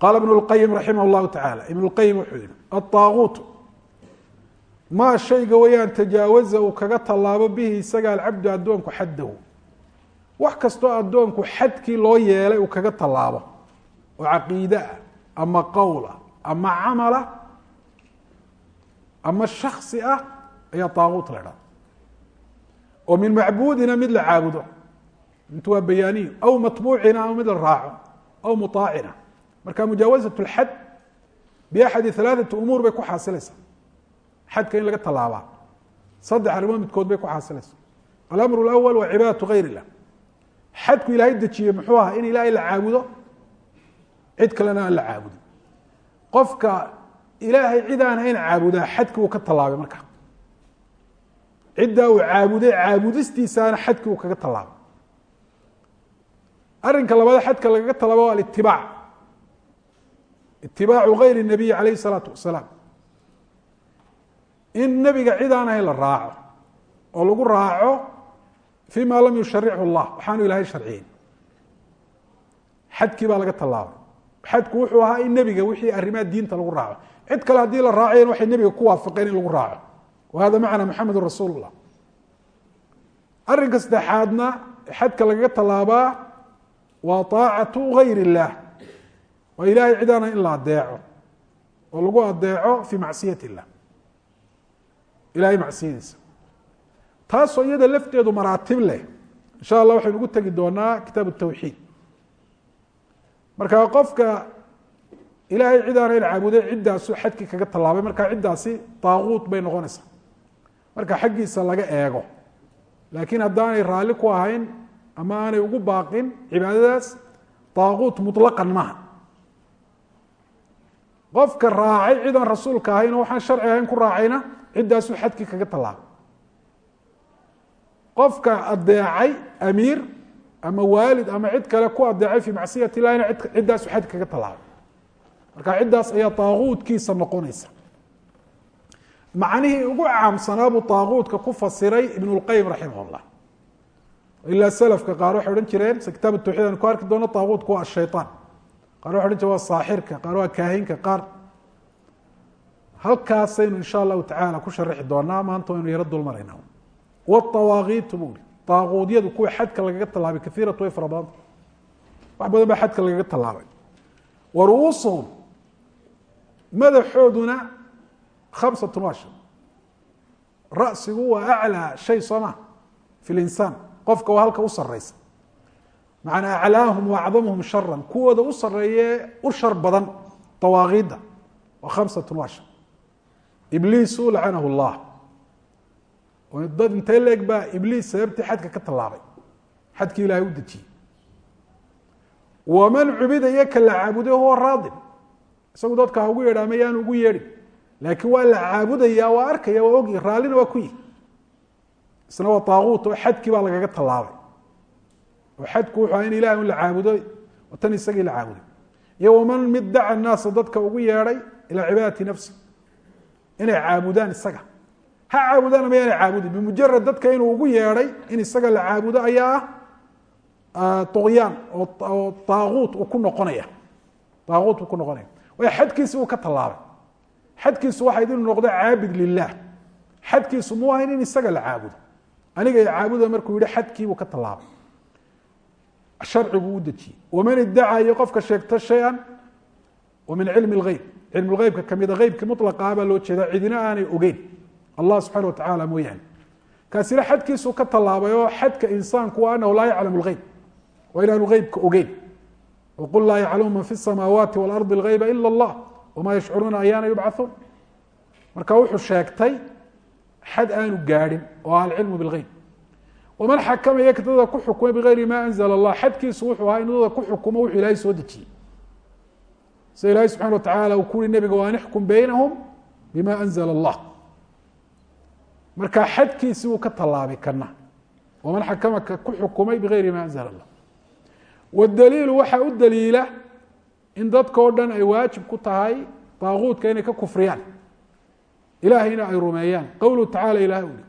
qaala ibn اlqayim raximah اllahu tacaala ibn اlqayim wuxuu yihi aلطaaguut maa shayga wayaan tajaawaza uu kaga tallaabo bihi isaga alcabdu addoonku xaddahu. Wax kastoo addoonku xadkii loo yeelay uu kaga tallaabo. Oo caqiide ah ama qowla ama camala ama shaksi ah ayaa taaguut la idhaha oo min macbuudina mid la caabudo. Intu waa bayaaniyo aw matbuucina ama mid la raaco aw muaacina marka mujaawazat lxad biaxadi alaaثati umuur bay ku xaasilaysaa xadka in laga tallaabaa saddex arrimood midkood bay ku xaasilaysaa alamr اlأwl waa cibaadaةu gayr الlah xadku ilaahay dejiyey muxuu ahaa in ilaahay la caabudo cid kalena aan la caabudin qofka ilaahay cid aan hayn caabudaa xadki uu ka tallaabay marka ciddaa uu caabuday caabudistiisaana xadki uu kaga tallaabay arrinka labaad xadka lagaga tallaabo waa alitibaac itibaacu gayr الnabiy alayh الsalaatu wasalaam in nebiga cid la raaco oo lagu raaco fii lam yusharichu llah waxaanu ilaahay sharciyin xadkii baa laga tallaabay. Xadku wuxuu ahaa in nebiga wixii arrimaha diinta lagu raaco. Cid kale haddii la raacayan waxay nebiga ku waafaqeen in lagu raaco. Wa macnaa muxamedu rasuul arrinka saddexaadna xadka lagaga tallaabaa waa aacatu gayr illaah waa ilaahay cid in la adeeco oo lagu adeeco fii macsiyat illah ilahay macsiyadiisa taasoo iyada lafteedu maraatib leh insha allah waxaynu ugu tegi doonaa kitaab الtawxiid marka qofka ilaahay cid aana in caabuday ciddaasu xadkii kaga tallaabay marka ciddaasi taaguut bay noqonaysaa marka xaggiisa laga eego laakiin haddaanay raalli ku ahayn ama aanay ugu baaqin cibaadadaas daaquut muطlaqan maha qofka raacay cidaan rasuulka ahayn oo waxaan sharci ahayn ku raacayna ciddaasuu xadkii kaga tallaabay qofka adeecay amiir ama waalid ama cid kale ku adeecay fii macsiyat illahina ciddaasu xad kaga tallaabay marka ciddaas ayaa daaquudkiisa noqonaysa. Macnihii ugu caamsanaa buu daaquudka ku fasiray ibn llah ilaa selafka qaar waxay odhan jireen kitaab tawxiid aan ku arki doono daaquudku waa ashayطaan qaar waxay odhan jireen waa saaxirka qaar waa kaahinka qaar halkaasaynu insha allahu tacaala ku sharixi doonaa maanta waynu yaro dul marayna wاawaaqiitu bu i kuwa xadka lagaga tallaabay kaiiratu way fara wax badan baa xadka lagaga tallaabay. Wa ru'uusuhum madaxooduna khamsat waa ra'sigu waa aclaa shay soo fi linsaan qofka waa halka u sareysa macnaa aclaahum wa acdamuhum sharan kuwooda u sareeye u shar badan dawaaqiidda waa khamsatun waa ibliisu lacanahu llah dad intee leeg baa ibliis sababtii xadka ka tallaabay? Xadkii ilaahay u dejiyey. Waman cubida iyo la caabuday huwa raadin. Isagu dadka ha ugu yeedha ama yaan ugu yeedhin. Laakiin waa la caabudaya waa arkaya waa ogi raallina waa ku yihi isna waa daaquut oo xadkii baa lagaga tallaabay. Oo xadku wuxuu aha in ilahay un la caabudo tan isagii la caabuday. Iyo waman mid daca naasa dadka ugu yeedhay ilaa cibaadati nafsi inay caabudaan isaga. Ha caabudaan ama yaana caabudin. Bimujarad dadka inuu ugu yeedhay in isaga la caabudo ayaa ah طugyaan oo daaquut uu ku noqonaya. Daaquut uu ku noqonaya. Waayo xadkiisi uu ka tallaabay. Xadkiisu waxayd inuu noqdo caabid lilah xadkiisu mu ahayn in isaga la caabudo. Aniga i caabuda markuu yihi xadkiibuu ka tallaabay. Sharcigu u dejiyey. Waman iddaca iyo qofka sheegto shay-an wa min cilmi اlgeyb cilmueybka kamida eybkii mulaa loo jeeda cidina aanay ogeyn. Allah subxana watacaala mooyaane. Kaasina xadkiisu ka tallaabayoo xadka insaanku waa laa yaclam leyb waa inaanu eybka ogeyn. Waqul laa yaclamu man fi samaawaati waalardi leyba ila allah wamaa yashcuruuna ayaana yubcauun marka wuxuu sheegtay xad aanu gaadhin oo alcilmu bileyb waman xakama iyo ku xukuma bigayri ma anzla allah xadkiisu wuxuu ahaa in dadada ku xukumo wuxuu ilaahay soo dejiyey sida ilahi subxana wa tacaala uu ku uri nebiga waan ixkum beynahum bima anzla اllah marka xadkiisi wuu ka tallaabay kana waman xakama ka ku xukumay bigayri ma anzla اllah wdaliilu waxaa u daliila in dadka o dhan ay waajib ku tahay daaquudka inay ka kufriyaan. Ilaahayna ay rumeeyaan. Qowluhu tacala ilahay uli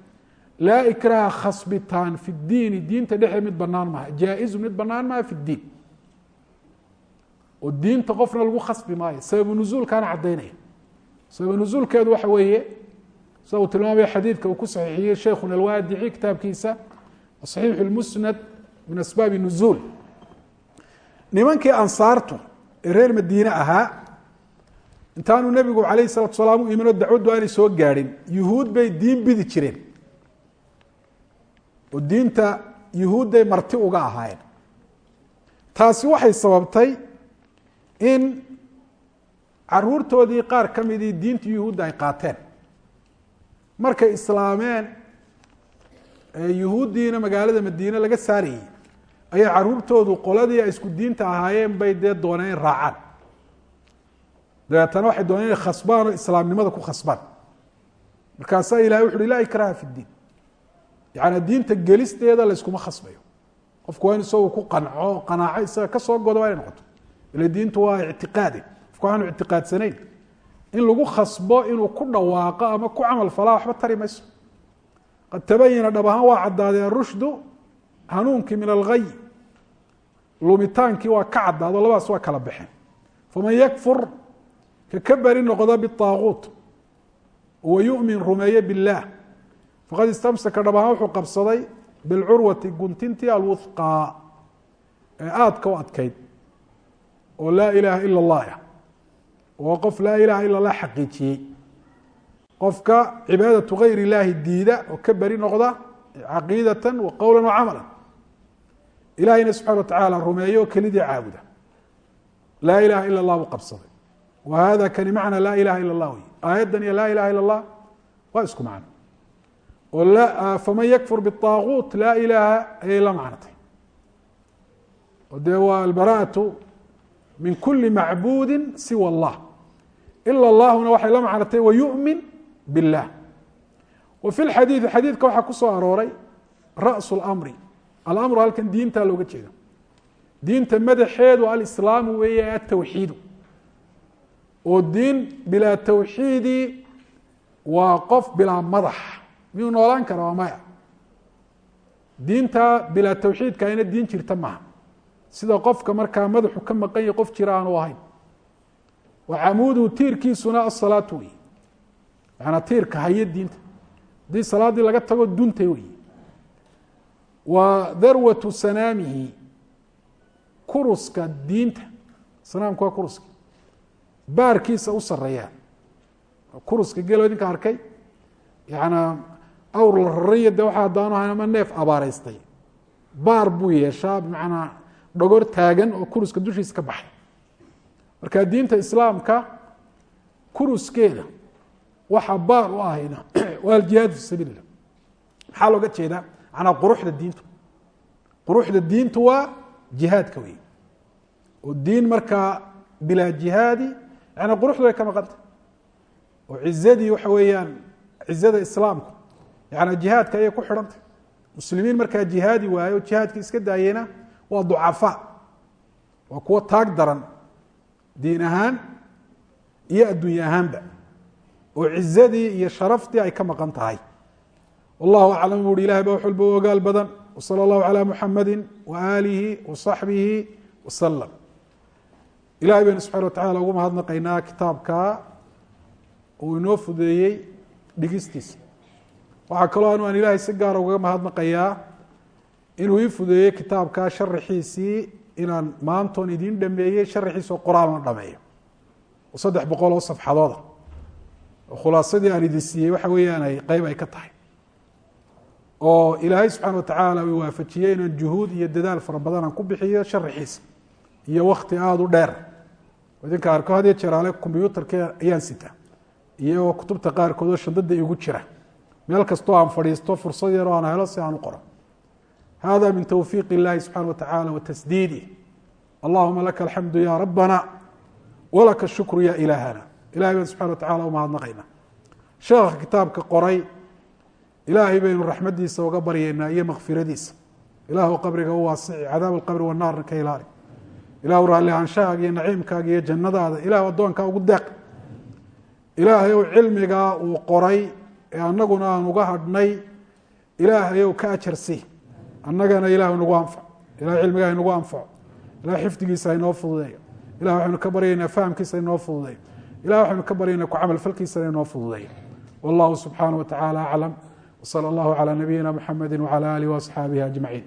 laa ikraha khasbitaan fi diini diinta dhexdeed mid banaan maha jaa-izu mid banaan maha fi diin oo diinta qofna lagu khasbi maayo. Sababu nuzuulkaana caddaynaya. Sababu nuzuulkeedu waxa weeye sida uu xadiidka uu ku saxiixiyey sheikhuna alwaadici kitaabkiisa saxiixu lmusnad min asbaabi nuzuul. Nimankii ansaartu ee reer madiine ahaa intaanu nebigu calayh salatu salaam u imanoo dacwaddu aanay soo gaadhin yuhuud bay diin bidi jireen. Oo diinta yuhuudday marti uga ahaayeen. Taasi waxay sababtay in caruurtoodii qaar ka midii diinta yuhuudda ay qaateen. Markay islaameen yuhuuddiina magaalada madiine laga saarayey ayay caruurtoodu qoladii ay isku diinta ahaayeen bay dee dooneen in raacaan. Dabeetana waxay dooneen inay khasbaan oo islaamnimada ku khasbaan. Markaasaa ilahay wuxu uhi laa ikraha fi ddiin yaani diinta gelisteeda layskuma khasbayo. Qofku waa in isagu ku qanco qanaaco isaga ka soo godo waa inay noqoto ila diintu waa ictiqaade qofku waxaanu ictiqaadsanayn in lagu khasbo inuu ku dhawaaqo ama ku camal falaa waxba tari mayso. Qad tabayana dhab ahaan waa caddaadee arushdu hanuunkii min algay lumitaankii waa ka caddaado labadaas waa kala baxeen faman yakfur ka ka beri noqda biطaaguut wa yumin rumeeye biاllah faqad istamsaka dhab ahaan wuxuu qabsaday bilcurwati guntintii alwuhqaa ee aadka u adkayd oo laa ilaaha ila اllah ah oo qof laa ilaha ila اllah xaqiijiyey qofka cibaadatu gayr اllaahi diida oo ka beri noqda caqiidata wa qowla wa camala ilahayna subxana wa tacaala rumeeyo oo kelidii caabuda laa ilaha ila اllah buu qabsaday wa hada kani macna laa ilaha ila اllah wey aayaddan iyo laa ilaha ila اllah waa isku macno oo faman yakfur biطaaguut laa ilaaha ayay la macnatay oo dee waa albaraatu min kuli macbuudi siwa اllah ila اllahuna waxay la macnatay wayu'min biاllah wa fi lxadiidi xadiidka waxaa ku soo arooray raأsu اlamri alamru halkan diintaa looga jeeda diinta madaxeedu alislaamu weeye atawxiidu oo diin bilaa tawxiidi waa qof bilaa madax miyuu noolaan kara waa maya diinta bilaa tawxiidka ayna diin jirta maaha sida qofka markaa madaxu ka maqan yahi qof jira aanu ahayn. Wa camuuduhu tiirkiisuna asalaatu wey maanaa tiirka haya diinta. Haddii salaaddii laga tago dunta wey wa darwatu sanaamihi kuruska diinta. Sanaamku waa kuruska baarkiisa u sareeya kuruska gelo idinka arkay. Yana awr la raraya de waxa haddaanu ahayn ama neef abaareystay baar buu yeeshaa bimacnaa dhogor taagan oo kuruska dushiisa ka baxay. Marka diinta islaamka kuruskeeda waxa baar u ahayna waa aljihaad fi sabiil illah maxaa looga jeedaa? Manaa quruxda diintu. Quruxda diintu waa jihaadka wey oo diin markaa bilaa jihaadi yani quruxdu way ka maqantay. Oo cizadii waxa weeyaan cizada islaamku yani jihaadka ayay ku xidhantay. Muslimiin markaa jihaadi waayo jihaadka iska daayena waa ducafaa waa kuwo taag daran. Diin ahaan iyo adduunye ahaanba. Oo cizadii iyo sharaftii ay ka maqan tahay. Wallahu aclam bu uhi ilahay ba wax walba ogaal badan. Wsala allahu calaa muxamadi waaalihi wasaxbihi wasalam ilahay baynu subxana watacala ugu mahadnaqaynaa kitaabka uu inoo fudeeyey dhigistiisa. Waxaa kaloo anu aan ilaahay si gaara ugaga mahadnaqayaa inuu ii fudeeyey kitaabka sharaxiisii inaan maantoon idiin dhameeyey sharaxiisoo qoraalna dhameeyo. Saddex boqol oo safxadooda. Oo khulaasadii aan idin siiyey waxa weeyaan ay qeyb ay ka tahay. Oo ilaahay subxaana watacaala uu waafajiyey inaan juhuud iyo dadaal fara badan aan ku bixiyo sharaxiisa iyo wakti aada u dheer. Idinka arko had iyo jeer ale combyuutarka ayaan sita iyo kutubta qaarkood oo shandada igu jira. Meel kastoo aan fadhiisto fursad yar oo aan helo si aan u qoro hada min towfiiq illahi subxana watacala wa tasdiidih allahuma laka alxamdu ya rabbana walaka shukru ya ilaahana ilahay baan subxana watacala umahadnaqayna sheekha kitaabka qoray ilaahay baynu raxmadiisa uga baryeynaa iyo makfiradiisa ilaahu qabriga u waasici cadaab alqabri wanaarna ka ilaali ilahu raalli ahaanshahaaga iyo naciimkaaga iyo jannadaada ilahu addoonkaa ugu deeq ilaahay ow cilmigaa uu qoray ee annaguna aan uga hadhnay ilaahay ow ka ajarsi annagana ilah nagu anfac ilahay cilmiga nagu anfaco ilahay xifdigiisa hainoo fududeeyo. Ilah waxaynu ka baryaynaa fahamkiisa inoo fududeeyo. Ilah waxaynu ka baryaynaa ku camal falkiisana inoo fududeeyo. Wallahu subxaanah wa tacaala aclam. Wsala allahu calaa nabiyina muxamedi wcala alih waasxaabihi ajmaciin.